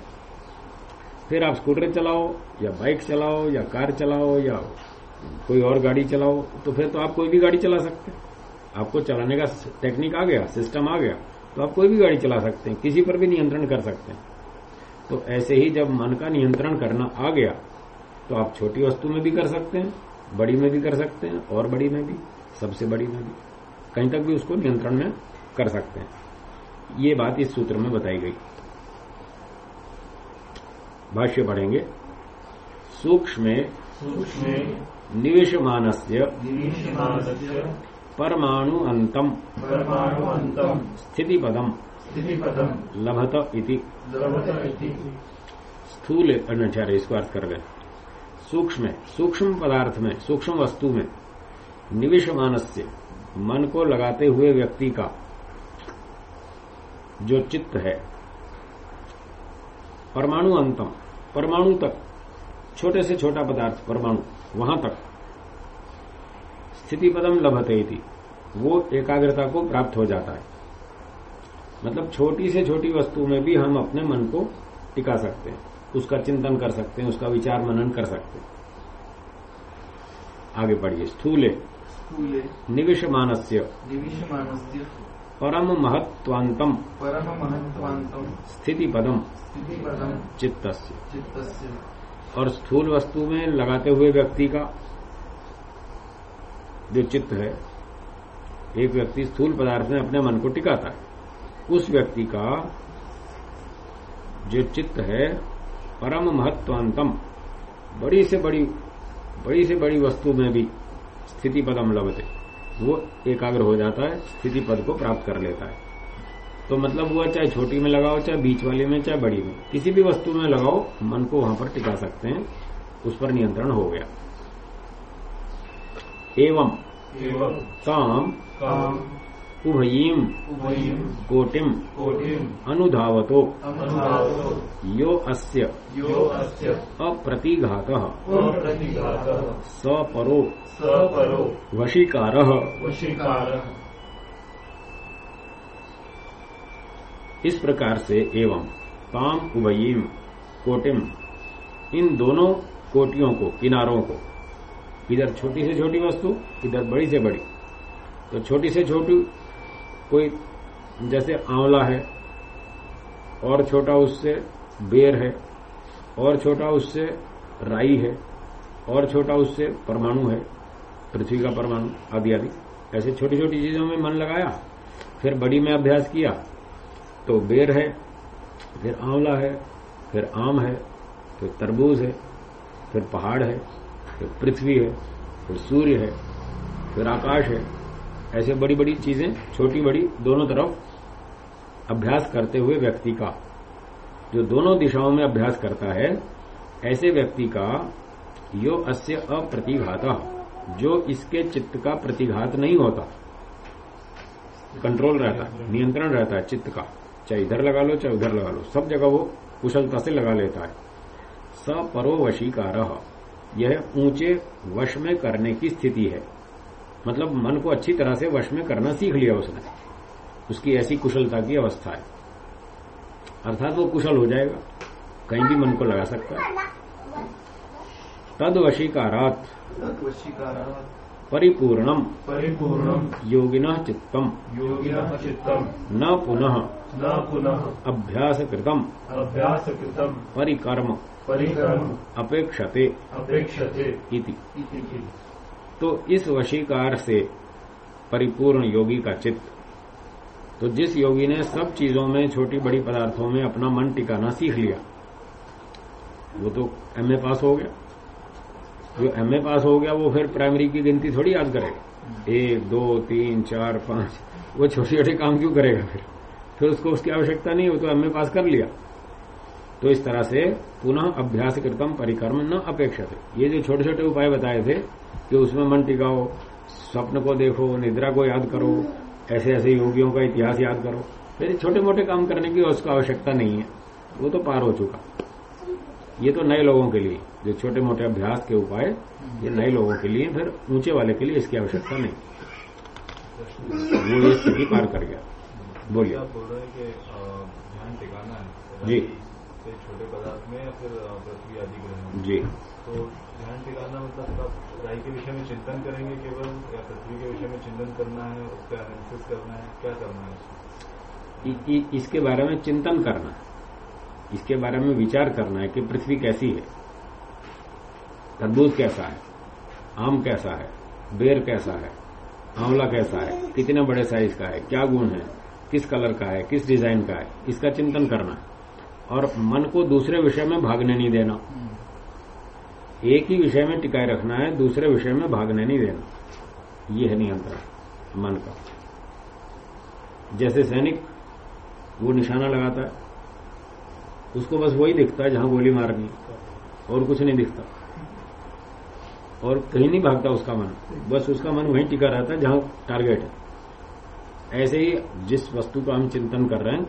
फिर आप स्कूटर चलाओ, या बाइक चलाओ, या कार चलाओ, या कोई और गाड़ी चलाओ तो फिर तो आप कोई भी गाड़ी चला सकते हैं। आपको चलाने का टेक्निक आ गया सिस्टम आ गया तो आप कोई भी गाड़ी चला सकते हैं, किसी पर भी नियंत्रण कर सकते हैं। तो ऐसे ही जब मन का नियंत्रण करना आ गया तो आप छोटी वस्तु में भी कर सकते हैं, बड़ी में भी कर सकते हैं, और बड़ी में भी, सबसे बड़ी में भी। कहीं तक भी उसको नियंत्रण में कर सकते हैं। ये बात इस सूत्र में बताई गई। भाष्य पढ़ेंगे। सूक्ष्म निरीक्षमाणस्य परमाणु अंतम परमाणु अन्तम् स्थितिपदम स्थितिपदम् लभत इति। लभत इति। स्थूल अनुचार्य इसको अर्थ कर गए सूक्ष्म सूक्ष्म पदार्थ में सूक्ष्म वस्तु में निविषमानस्य मन को लगाते हुए व्यक्ति का जो चित्त है, परमाणु अंतम, परमाणु तक, छोटे से छोटा पदार्थ, परमाणु, वहाँ तक, स्थिति पदम लभते थी वो एकाग्रता को प्राप्त हो जाता है। मतलब छोटी से छोटी वस्तु में भी हम अपने मन को टिका सकते हैं, उसका चिंतन कर सकते हैं, उसका विचार मनन कर सकते हैं। आगे बढ़िए, स्थूले। स्थूले निविशमानस्य। निविशमानस्य। परम महत्वांतम परम महत्वांतम स्थिति पदम चित्तस्य। चित्तस्य। और स्थूल वस्तु में लगाते हुए व्यक्ति का जो चित्त है एक व्यक्ति स्थूल पदार्थ में अपने मन को टिकाता है। उस व्यक्ति का जो चित्त है परम महत्वांतम बड़ी से बड़ी बड़ी से बड़ी वस्तु में भी स्थिति पदम लभते वो एकाग्र हो जाता है स्थिति पद को प्राप्त कर लेता है। तो मतलब हुआ चाहे छोटी में लगाओ चाहे बीच वाली में चाहे बड़ी में। किसी भी वस्तु में लगाओ मन को वहाँ पर टिका सकते हैं उस पर नियंत्रण हो गया। एवं। एवं। काम, काम। उभयीम कोटिम अनुधावतो। यो अस्य अप्रतिघात। सपरो। वशीकारः। इस प्रकार से एवं ताम उभयीम कोटिम इन दोनों कोटियों को किनारों को इधर छोटी से छोटी वस्तु इधर बड़ी से बड़ी। तो छोटी से छोटी कोई जैसे आंवला है, और छोटा उससे बेर है, और छोटा उससे राई है, और छोटा उससे परमाणु है, पृथ्वी का परमाणु, आदि आदि। ऐसे छोटी छोटी चीज़ों में मन लगाया, फिर बड़ी में अभ्यास किया तो बेर है, फिर आंवला है, फिर आम है, फिर तरबूज है, फिर पहाड़ है, फिर पृथ्वी है, फिर सूर्य है, फिर आकाश है ऐसे बड़ी बड़ी चीज़ें, छोटी बड़ी, दोनों तरफ़ अभ्यास करते हुए व्यक्ति का। जो दोनों दिशाओं में अभ्यास करता है, ऐसे व्यक्ति का यो अस्य अप्रतिघात, जो इसके चित्त का प्रतिघात नहीं होता। कंट्रोल रहता, नियंत्रण रहता है चित्त का। चाहे इधर लगा लो, चाहे उधर लगा लो, सब जगह वो कुशलता से लगा लेता है। सपरो वशीकार यह ऊँचे वश में करने की स्थिति है। मतलब मन को अच्छी तरह से वश में करना सीख लिया उसने। उसकी ऐसी कुशलता की अवस्था है। अर्थात वो कुशल हो जाएगा। कहीं भी मन को लगा सकता है। तद वशीकारात परिपूर्णम। परिपूर्णम। योगिना चित्तम। योगिना चित्तम। न पुनः। न पुनः। अभ्यास कृतम अभ्यास कृतम परिकर्म। परिक्रम। अपेक्षते। अपेक्षते। इति। इति तो इस वशीकार से परिपूर्ण योगी का चित्त। तो जिस योगी ने सब चीज़ों में, छोटी बड़ी पदार्थों में अपना मन टिकाना सीख लिया, वो तो एमए पास हो गया। जो एमए पास हो गया, वो फिर प्राइमरी की गिनती थोड़ी याद करेगा। एक, दो, तीन, चार, पाँच, वो छोटे छोटे काम क्यों करेगा फिर? फिर उसको उसकी आवश्यकता नहीं, वो तो एमए पास कर लिया। तो इस तरह से पुनः अभ्यास कृतम परिक्रम न अपेक्षित। ये जो छोटे छोटे उपाय बताए थे कि उसमें मन टिकाओ स्वप्न को देखो निद्रा को याद करो ऐसे ऐसे योगियों का इतिहास याद करो। फिर छोटे मोटे काम करने की उसका आवश्यकता नहीं है। वो तो पार हो चुका। ये तो नए लोगों के लिए जो छोटे मोटे अभ्यास के उपाय ये नए लोगों के लिए फिर ऊँचे वाले के लिए इसकी आवश्यकता नहीं। वो ये स्थिति पार कर गया। बोलिए। आप बोल रहे हैं कि ध्यान टिकाना है। जी। छोटे पदार्थ में या फिर पृथ्वी आदि ग्रह जी। तो ध्यान टिकाना मतलब आप के विषय में चिंतन करेंगे केवल, या पृथ्वी के विषय में चिंतन करना है उसका एनालिसिस करना है, क्या करना है इसके बारे में चिंतन करना इसके बारे में विचार करना है कि पृथ्वी कैसी है। तरबूज कैसा है? आम कैसा है? बेर कैसा है? आंवला कैसा है? कितने बड़े साइज़ का है? क्या गुण है? किस कलर का है? किस डिज़ाइन का है? इसका चिंतन करना है। और मन को दूसरे विषय में भागने नहीं देना। एक ही विषय में टिकाए रखना है, दूसरे विषय में भागने नहीं देना। ये है नियंत्रण मन का। जैसे सैनिक वो निशाना लगाता है, उसको बस वही दिखता है जहाँ गोली मारनी, और कुछ नहीं दिखता। और कहीं नहीं भागता उसका मन, बस उसका मन वहीं टिका रहता है जहाँ टारगेट है। ऐसे ही जिस वस्तु का हम चिंतन कर रहे हैं,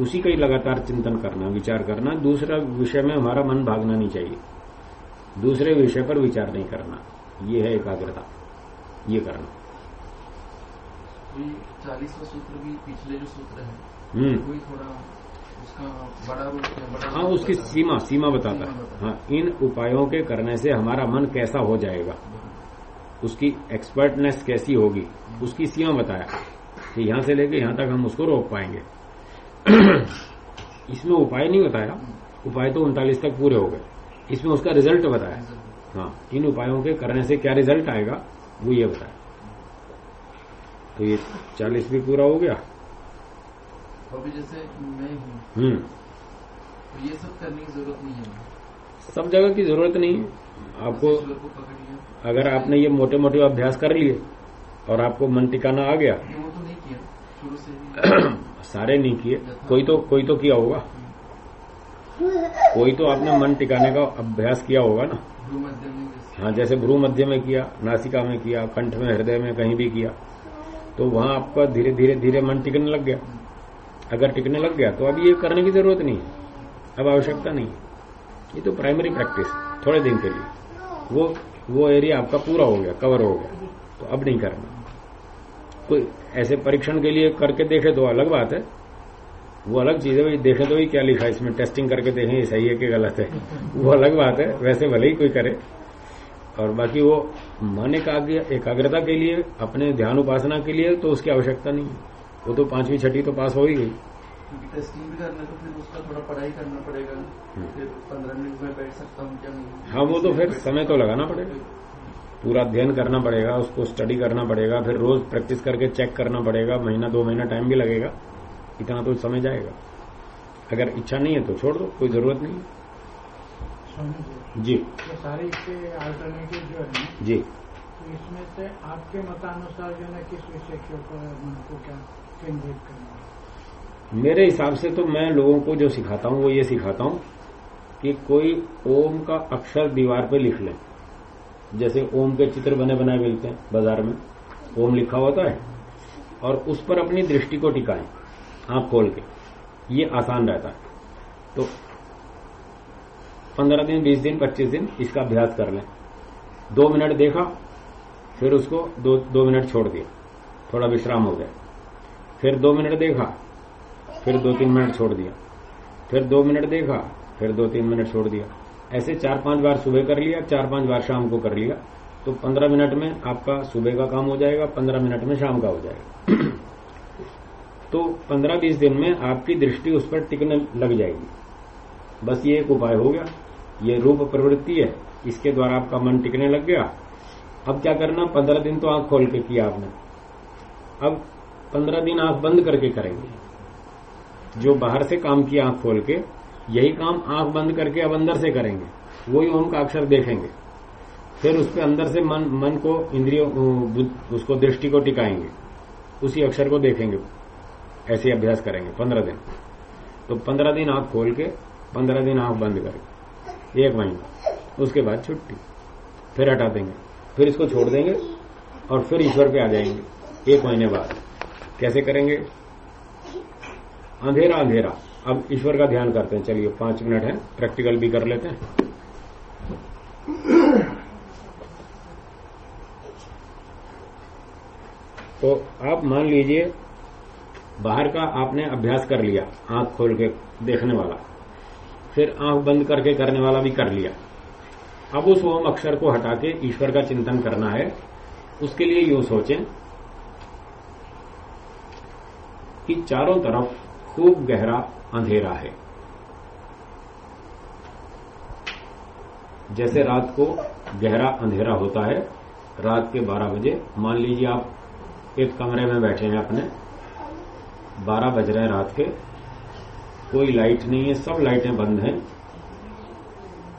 उसी का ही लगातार चिंतन करना, विचार करना, दूसरा विषय में हमारा मन भागना नहीं चाहिए। दूसरे विषय पर विचार नहीं करना। ये है एकाग्रता। ये करना। चालीसवा सूत्र भी पिछले जो सूत्र है हम्म। वही थोड़ा उसका बड़ा बड़ा हाँ उसकी सीमा सीमा बताता है। बताता हाँ। इन उपायों के करने से हमारा मन कैसा हो जाएगा? उसकी एक्सपर्टनेस कैसी होगी? उसकी सीमा बताया। कि यहाँ से लेके यहाँ तक हम उसको रोक पाएँगे। इसमें उपाय नहीं बताया। उपाय तो उनतालीस तक पूरे हो गए। इसमें उसका रिज़ल्ट बताया। हाँ इन उपायों के करने से क्या रिज़ल्ट आएगा वो ये बताया। तो ये चालीस भी पूरा हो गया। अभी जैसे मैं हूँ हम्म। तो ये सब करने की ज़रूरत नहीं है। सब जगह की ज़रूरत नहीं है। आपको अगर आपने ये मोटे मोटे अभ्यास कर लिए और आपको मन टिकाना आ गया। वो तो नहीं किया शुरू से ही। सारे नहीं किए। कोई तो कोई तो किया होगा। कोई तो आपने मन टिकाने का अभ्यास किया होगा ना। हाँ जैसे भ्रू मध्य में किया, नासिका में किया, कंठ में, हृदय में कहीं भी किया तो वहाँ आपका धीरे धीरे धीरे मन टिकने लग गया। अगर टिकने लग गया तो अब ये करने की ज़रूरत नहीं है। अब आवश्यकता नहीं ये तो प्राइमरी प्रैक्टिस थोड़े दिन के लिए। वो वो एरिया आपका पूरा हो गया कवर हो गया। तो अब नहीं करना। कोई ऐसे परीक्षण के लिए करके देखे तो अलग बात है। वो अलग चीज़ है भाई देखे तो ही क्या लिखा है इसमें? टेस्टिंग करके देखें ये सही है कि गलत है। वो अलग बात है वैसे भले ही कोई करे। और बाकी वो मन एकाग्रता के लिए अपने ध्यान उपासना के लिए तो उसकी आवश्यकता नहीं है। वो तो पांचवी छठी तो पास हो ही गई। टेस्टिंग भी करना तो फिर उसका थोड़ा पढ़ाई करना पड़ेगा फिर पंद्रह मिनट में बैठ सकता हूँ क्या नहीं? हाँ वो तो फिर समय तो लगाना पड़ेगा। पूरा अध्ययन करना पड़ेगा उसको स्टडी करना पड़ेगा फिर रोज प्रैक्टिस करके चेक करना पड़ेगा महीना दो महीना टाइम भी लगेगा। इतना तो समय जाएगा। अगर इच्छा नहीं है तो छोड़ दो कोई ज़रूरत नहीं। जी ये सारे इसके अल्टरनेटिव जो है जी। तो इसमें से आपके मतानुसार जो है किस विषय के ऊपर मन को क्या केंद्रित करना है? मेरे हिसाब से तो मैं लोगों को जो सिखाता हूँ वो ये सिखाता हूँ कि कोई ओम का अक्षर दीवार पे लिख लें। जैसे ओम के चित्र बने बनाए मिलते हैं बाज़ार में ओम लिखा होता है और उस पर अपनी दृष्टि को टिकाएँ। आँख खोल के। ये आसान रहता है। तो पंद्रह दिन, बीस दिन, पच्चीस दिन इसका अभ्यास कर लें। दो मिनट देखा, फिर उसको दो दो मिनट छोड़ दिया। थोड़ा विश्राम हो गया। फिर दो मिनट देखा, फिर दो तीन मिनट छोड़ दिया। फिर दो मिनट देखा, फिर दो तीन मिनट छोड़ दिया। ऐसे चार पाँच बार सुबह कर लिया, चार पाँच बार शाम को कर लिया। तो पंद्रह मिनट में आपका सुबह का काम हो जाएगा, पंद्रह मिनट में शाम का हो जाएगा। तो पंद्रह बीस दिन में आपकी दृष्टि उस पर टिकने लग जाएगी। बस ये एक उपाय हो गया। ये रूप प्रवृत्ति है। इसके द्वारा आपका मन टिकने लग गया। अब क्या करना? पंद्रह दिन तो आँख खोल के किया आपने। अब पंद्रह दिन आँख बंद करके करेंगे। जो बाहर से काम किया आँख खोल के, यही काम आँख बंद करके अब अंदर से करेंगे। वही ओम का अक्षर देखेंगे। फिर उस पर अंदर से मन मन को इंद्रियों उसको दृष्टि को टिकाएँगे। उसी अक्षर को देखेंगे। ऐसे अभ्यास करेंगे, पंद्रह दिन। तो पंद्रह दिन आँख खोल के, पंद्रह दिन आँख बंद करके एक महीना। उसके बाद छुट्टी। फिर हटा देंगे। फिर इसको छोड़ देंगे और फिर ईश्वर पे आ जाएँगे। एक महीने बाद। कैसे करेंगे? अंधेरा अंधेरा। अब ईश्वर का ध्यान करते हैं। चलिए, पाँच मिनट है। प्रैक्टिकल भी कर लेते हैं। तो आप मान लीजिए बाहर का आपने अभ्यास कर लिया, आँख खोल के देखने वाला। फिर आँख बंद करके करने वाला भी कर लिया। अब उस ओम अक्षर को हटा के ईश्वर का चिंतन करना है। उसके लिए यूँ सोचें कि चारों तरफ़ खूब गहरा अंधेरा है। जैसे रात को गहरा अंधेरा होता है, रात के 12 बजे, मान लीजिए आप एक कमरे में बैठे हैं अपने 12 बज रहे हैं रात के। कोई लाइट नहीं है, सब लाइटें बंद हैं।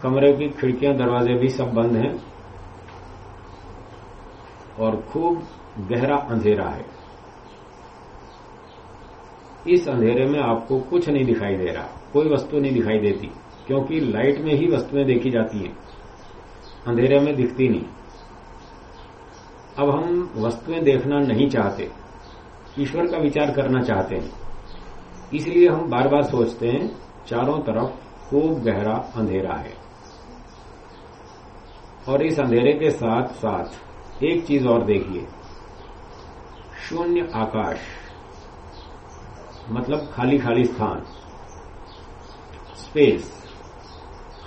कमरे की खिड़कियाँ, दरवाजे भी सब बंद हैं। और खूब गहरा अंधेरा है। इस अंधेरे में आपको कुछ नहीं दिखाई दे रहा, कोई वस्तु नहीं दिखाई देती, क्योंकि लाइट में ही वस्तुएँ देखी जाती हैं। अंधेरे में दिखती नहीं। अब हम वस्तुएँ देखना नहीं चाहते। ईश्वर का विचार करना चाहते हैं। इसलिए हम बार बार सोचते हैं, चारों तरफ़ खूब गहरा अंधेरा है। और इस अंधेरे के साथ साथ एक चीज़ और देखिए। शून्य आकाश मतलब खाली खाली स्थान। स्पेस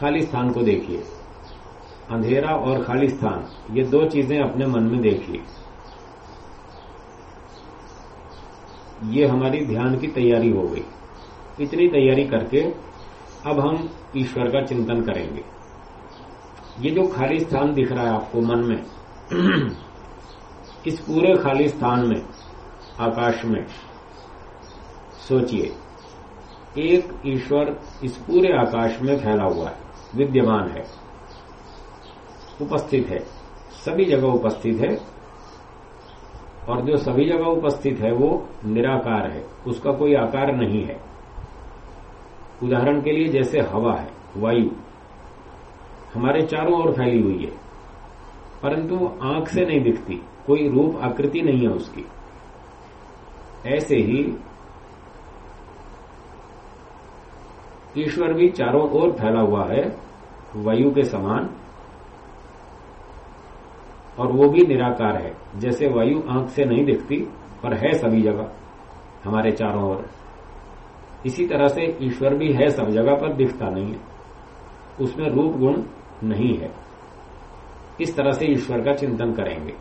खाली स्थान को देखिए। अंधेरा और खाली स्थान, ये दो चीज़ें अपने मन में देखिए। ये हमारी ध्यान की तैयारी हो गई। इतनी तैयारी करके अब हम ईश्वर का चिंतन करेंगे। ये जो खाली स्थान दिख रहा है आपको मन में, इस पूरे खाली स्थान में, आकाश में, सोचिए, एक ईश्वर इस पूरे आकाश में फैला हुआ है, विद्यमान है, उपस्थित है, सभी जगह उपस्थित है और जो सभी जगह उपस्थित है, वो निराकार है। उसका कोई आकार नहीं है। उदाहरण के लिए जैसे हवा है, वायु, हमारे चारों ओर फैली हुई है। परंतु आँख से नहीं दिखती, कोई रूप आकृति नहीं है उसकी। ऐसे ही ईश्वर भी चारों ओर फैला हुआ है, वायु के समान। और वो भी निराकार है। जैसे वायु आँख से नहीं दिखती, पर है सभी जगह, हमारे चारों ओर। इसी तरह से ईश्वर भी है सब जगह, पर दिखता नहीं है। उसमें रूप गुण नहीं है। इस तरह से ईश्वर का चिंतन करेंगे।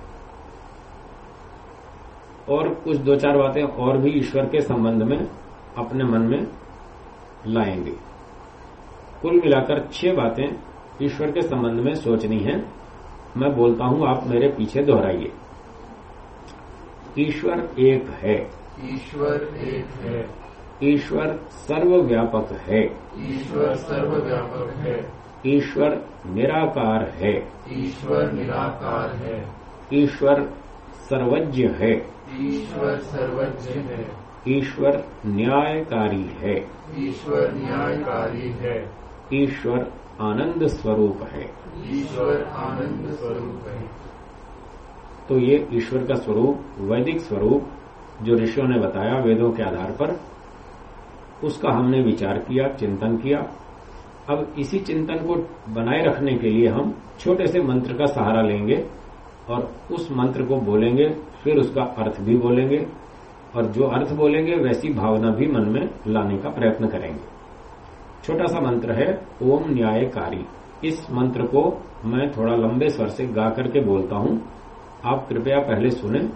और कुछ दो चार बातें और भी ईश्वर के संबंध में अपने मन में लाएँगे। कुल मिलाकर छह बातें ईश्वर के संबंध में सोचनी है। मैं बोलता हूँ आप मेरे पीछे दोहराइए ईश्वर एक है ईश्वर एक है ईश्वर सर्वव्यापक है ईश्वर सर्वव्यापक है ईश्वर निराकार है ईश्वर निराकार है ईश्वर सर्वज्ञ है ईश्वर सर्वज्ञ है ईश्वर न्यायकारी है ईश्वर न्यायकारी है ईश्वर आनंद स्वरूप है। ईश्वर आनंद स्वरूप है। तो ये ईश्वर का स्वरूप वैदिक स्वरूप जो ऋषियों ने बताया वेदों के आधार पर उसका हमने विचार किया चिंतन किया। अब इसी चिंतन को बनाए रखने के लिए हम छोटे से मंत्र का सहारा लेंगे और उस मंत्र को बोलेंगे फिर उसका अर्थ भी बोलेंगे और जो अर्थ बोलेंगे वैसी भावना भी मन में लाने का प्रयत्न करेंगे। छोटा सा मंत्र है, ओम न्यायकारी। इस मंत्र को मैं थोड़ा लंबे स्वर से गा करके बोलता हूँ। आप कृपया पहले सुने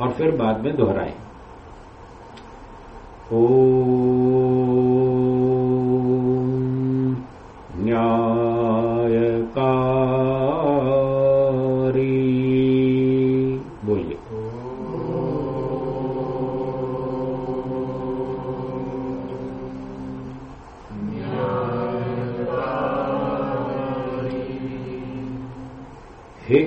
और फिर बाद में दोहराएँ। ओम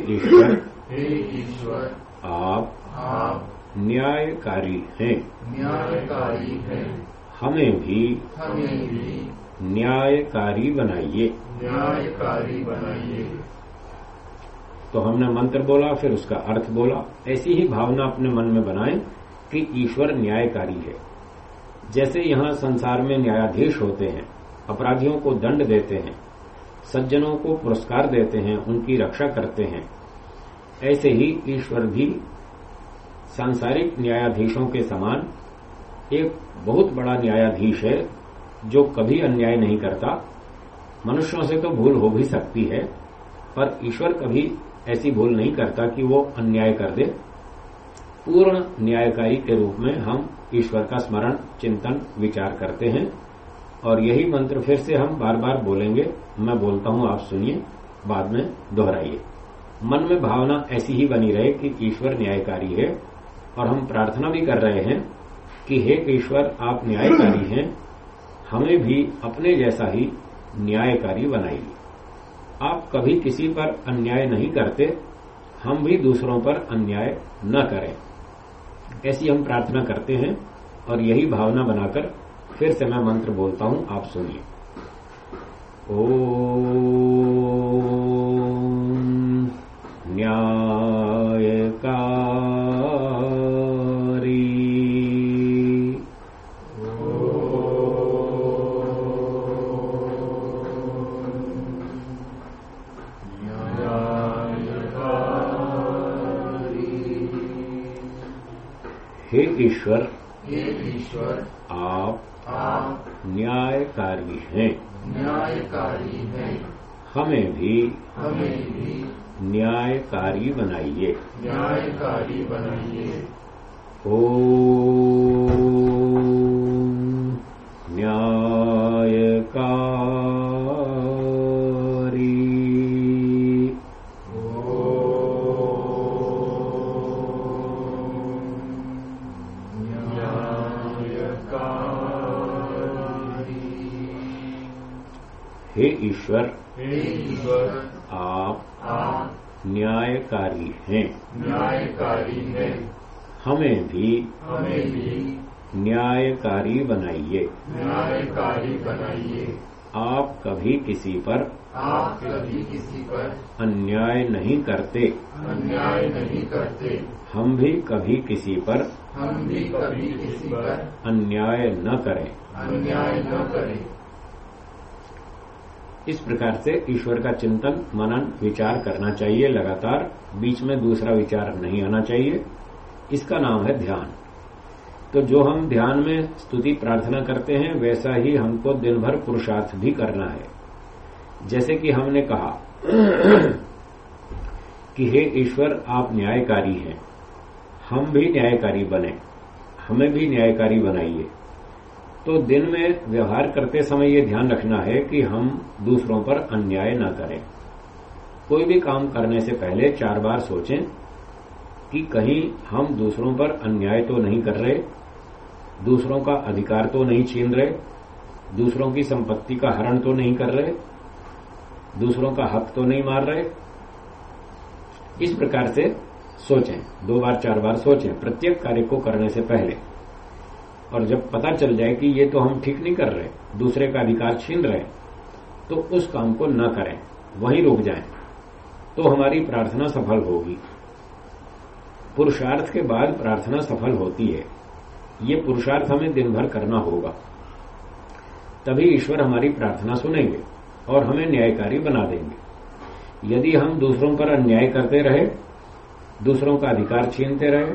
ईश्वर ईश्वर आप आप न्यायकारी हैं। न्यायकारी है। हमें भी हमें भी न्यायकारी बनाइए। न्यायकारी बनाइए। तो हमने मंत्र बोला फिर उसका अर्थ बोला। ऐसी ही भावना अपने मन में बनाएँ कि ईश्वर न्यायकारी है। जैसे यहाँ संसार में न्यायाधीश होते हैं अपराधियों को दंड देते हैं सज्जनों को पुरस्कार देते हैं, उनकी रक्षा करते हैं। ऐसे ही ईश्वर भी सांसारिक न्यायाधीशों के समान एक बहुत बड़ा न्यायाधीश है, जो कभी अन्याय नहीं करता। मनुष्यों से तो भूल हो भी सकती है, पर ईश्वर कभी ऐसी भूल नहीं करता कि वो अन्याय कर दे। पूर्ण न्यायकारी के रूप में हम ईश्वर का स्मरण, चिंतन, विचार करते हैं। और यही मंत्र फिर से हम बार बार बोलेंगे। मैं बोलता हूँ, आप सुनिए, बाद में दोहराइए। मन में भावना ऐसी ही बनी रहे कि ईश्वर न्यायकारी है और हम प्रार्थना भी कर रहे हैं कि हे ईश्वर, आप न्यायकारी हैं, हमें भी अपने जैसा ही न्यायकारी बनाइए। आप कभी किसी पर अन्याय नहीं करते, हम भी दूसरों पर अन्याय न करें। ऐसी हम प्रार्थना करते हैं और यही भावना बनाकर फिर से मैं मंत्र बोलता हूँ आप सुनिए। ईश्वर हे ईश्वर आप आप न्यायकारी हैं। न्यायकारी हैं। हमें भी हमें भी न्यायकारी बनाइए। न्यायकारी बनाइए। ॐ न्यायकारी बनाइए। न्यायकारी बनाइए। आप कभी किसी पर आप कभी किसी पर अन्याय नहीं करते। अन्याय नहीं करते। हम भी कभी किसी पर हम भी कभी किसी पर अन्याय न करें। अन्याय न करें। इस प्रकार से ईश्वर का चिंतन मनन विचार करना चाहिए लगातार। बीच में दूसरा विचार नहीं आना चाहिए। इसका नाम है ध्यान। तो जो हम ध्यान में स्तुति प्रार्थना करते हैं, वैसा ही हमको दिन भर पुरुषार्थ भी करना है। जैसे कि हमने कहा कि हे ईश्वर, आप न्यायकारी हैं। हम भी न्यायकारी बने। हमें भी न्यायकारी बनाइए। तो दिन में व्यवहार करते समय ये ध्यान रखना है कि हम दूसरों पर अन्याय न करें। कोई भी काम करने से पहले चार बार सोचें कि कहीं हम दूसरों पर अन्याय तो नहीं कर रहे दूसरों का अधिकार तो नहीं छीन रहे, दूसरों की संपत्ति का हरण तो नहीं कर रहे, दूसरों का हक तो नहीं मार रहे। इस प्रकार से सोचें, दो बार चार बार सोचें, प्रत्येक कार्य को करने से पहले। और जब पता चल जाए कि ये तो हम ठीक नहीं कर रहे, दूसरे का अधिकार छीन रहे तो उस काम को न करें, वहीं रुक जाएँ तो हमारी प्रार्थना सफल होगी। पुरुषार्थ के बाद प्रार्थना सफल होती है। ये पुरुषार्थ हमें दिन भर करना होगा। तभी ईश्वर हमारी प्रार्थना सुनेंगे और हमें न्यायकारी बना देंगे। यदि हम दूसरों पर अन्याय करते रहे, दूसरों का अधिकार छीनते रहे,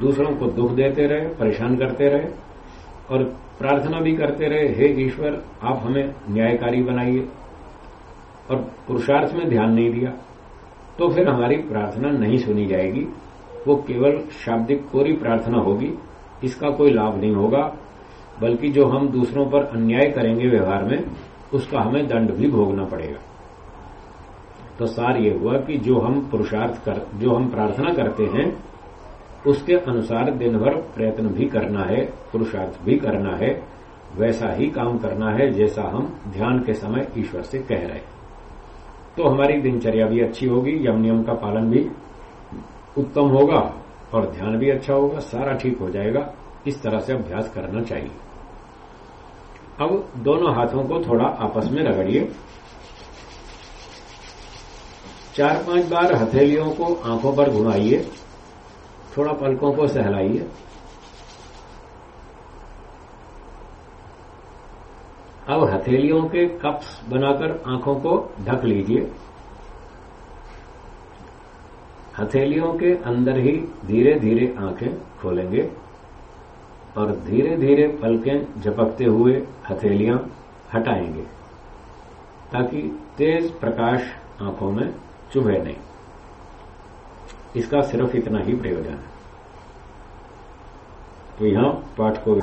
दूसरों को दुख देते रहे, परेशान करते रहे, और प्रार्थना भी करते रहे, हे ईश्वर, आप हमें न्यायकारी बनाइए। और पुरुषार्थ में ध्यान नहीं दिया तो फिर हमारी प्रार्थना नहीं सुनी जाएगी। वो केवल शाब्दिक कोरी प्रार्थना होगी इसका कोई लाभ नहीं होगा, बल्कि जो हम दूसरों पर अन्याय करेंगे व्यवहार में, उसका हमें दंड भी भोगना पड़ेगा। तो सार ये हुआ कि जो हम पुरुषार्थ कर, जो हम प्रार्थना करते हैं, उसके अनुसार दिन भर प्रयत्न भी करना है, पुरुषार्थ भी करना है, वैसा ही काम करना है जैसा हम ध्यान के समय ईश्वर से कह रहे तो हमारी दिनचर्या भी अच्छी होगी, यम नियम का पालन भी उत्तम होगा। और ध्यान भी अच्छा होगा, सारा ठीक हो जाएगा। इस तरह से अभ्यास करना चाहिए। अब दोनों हाथों को थोड़ा आपस में रगड़िए। चार पाँच बार हथेलियों को आँखों पर घुमाइए, थोड़ा पलकों को सहलाइए। अब हथेलियों के कप्स बनाकर आँखों को ढक लीजिए। हथेलियों के अंदर ही धीरे धीरे आँखें खोलेंगे और धीरे धीरे पलकें झपकते हुए हथेलियाँ हटाएँगे, ताकि तेज प्रकाश आँखों में चुभे नहीं। इसका सिर्फ़ इतना ही प्रयोजन है। तो यहाँ पाठ को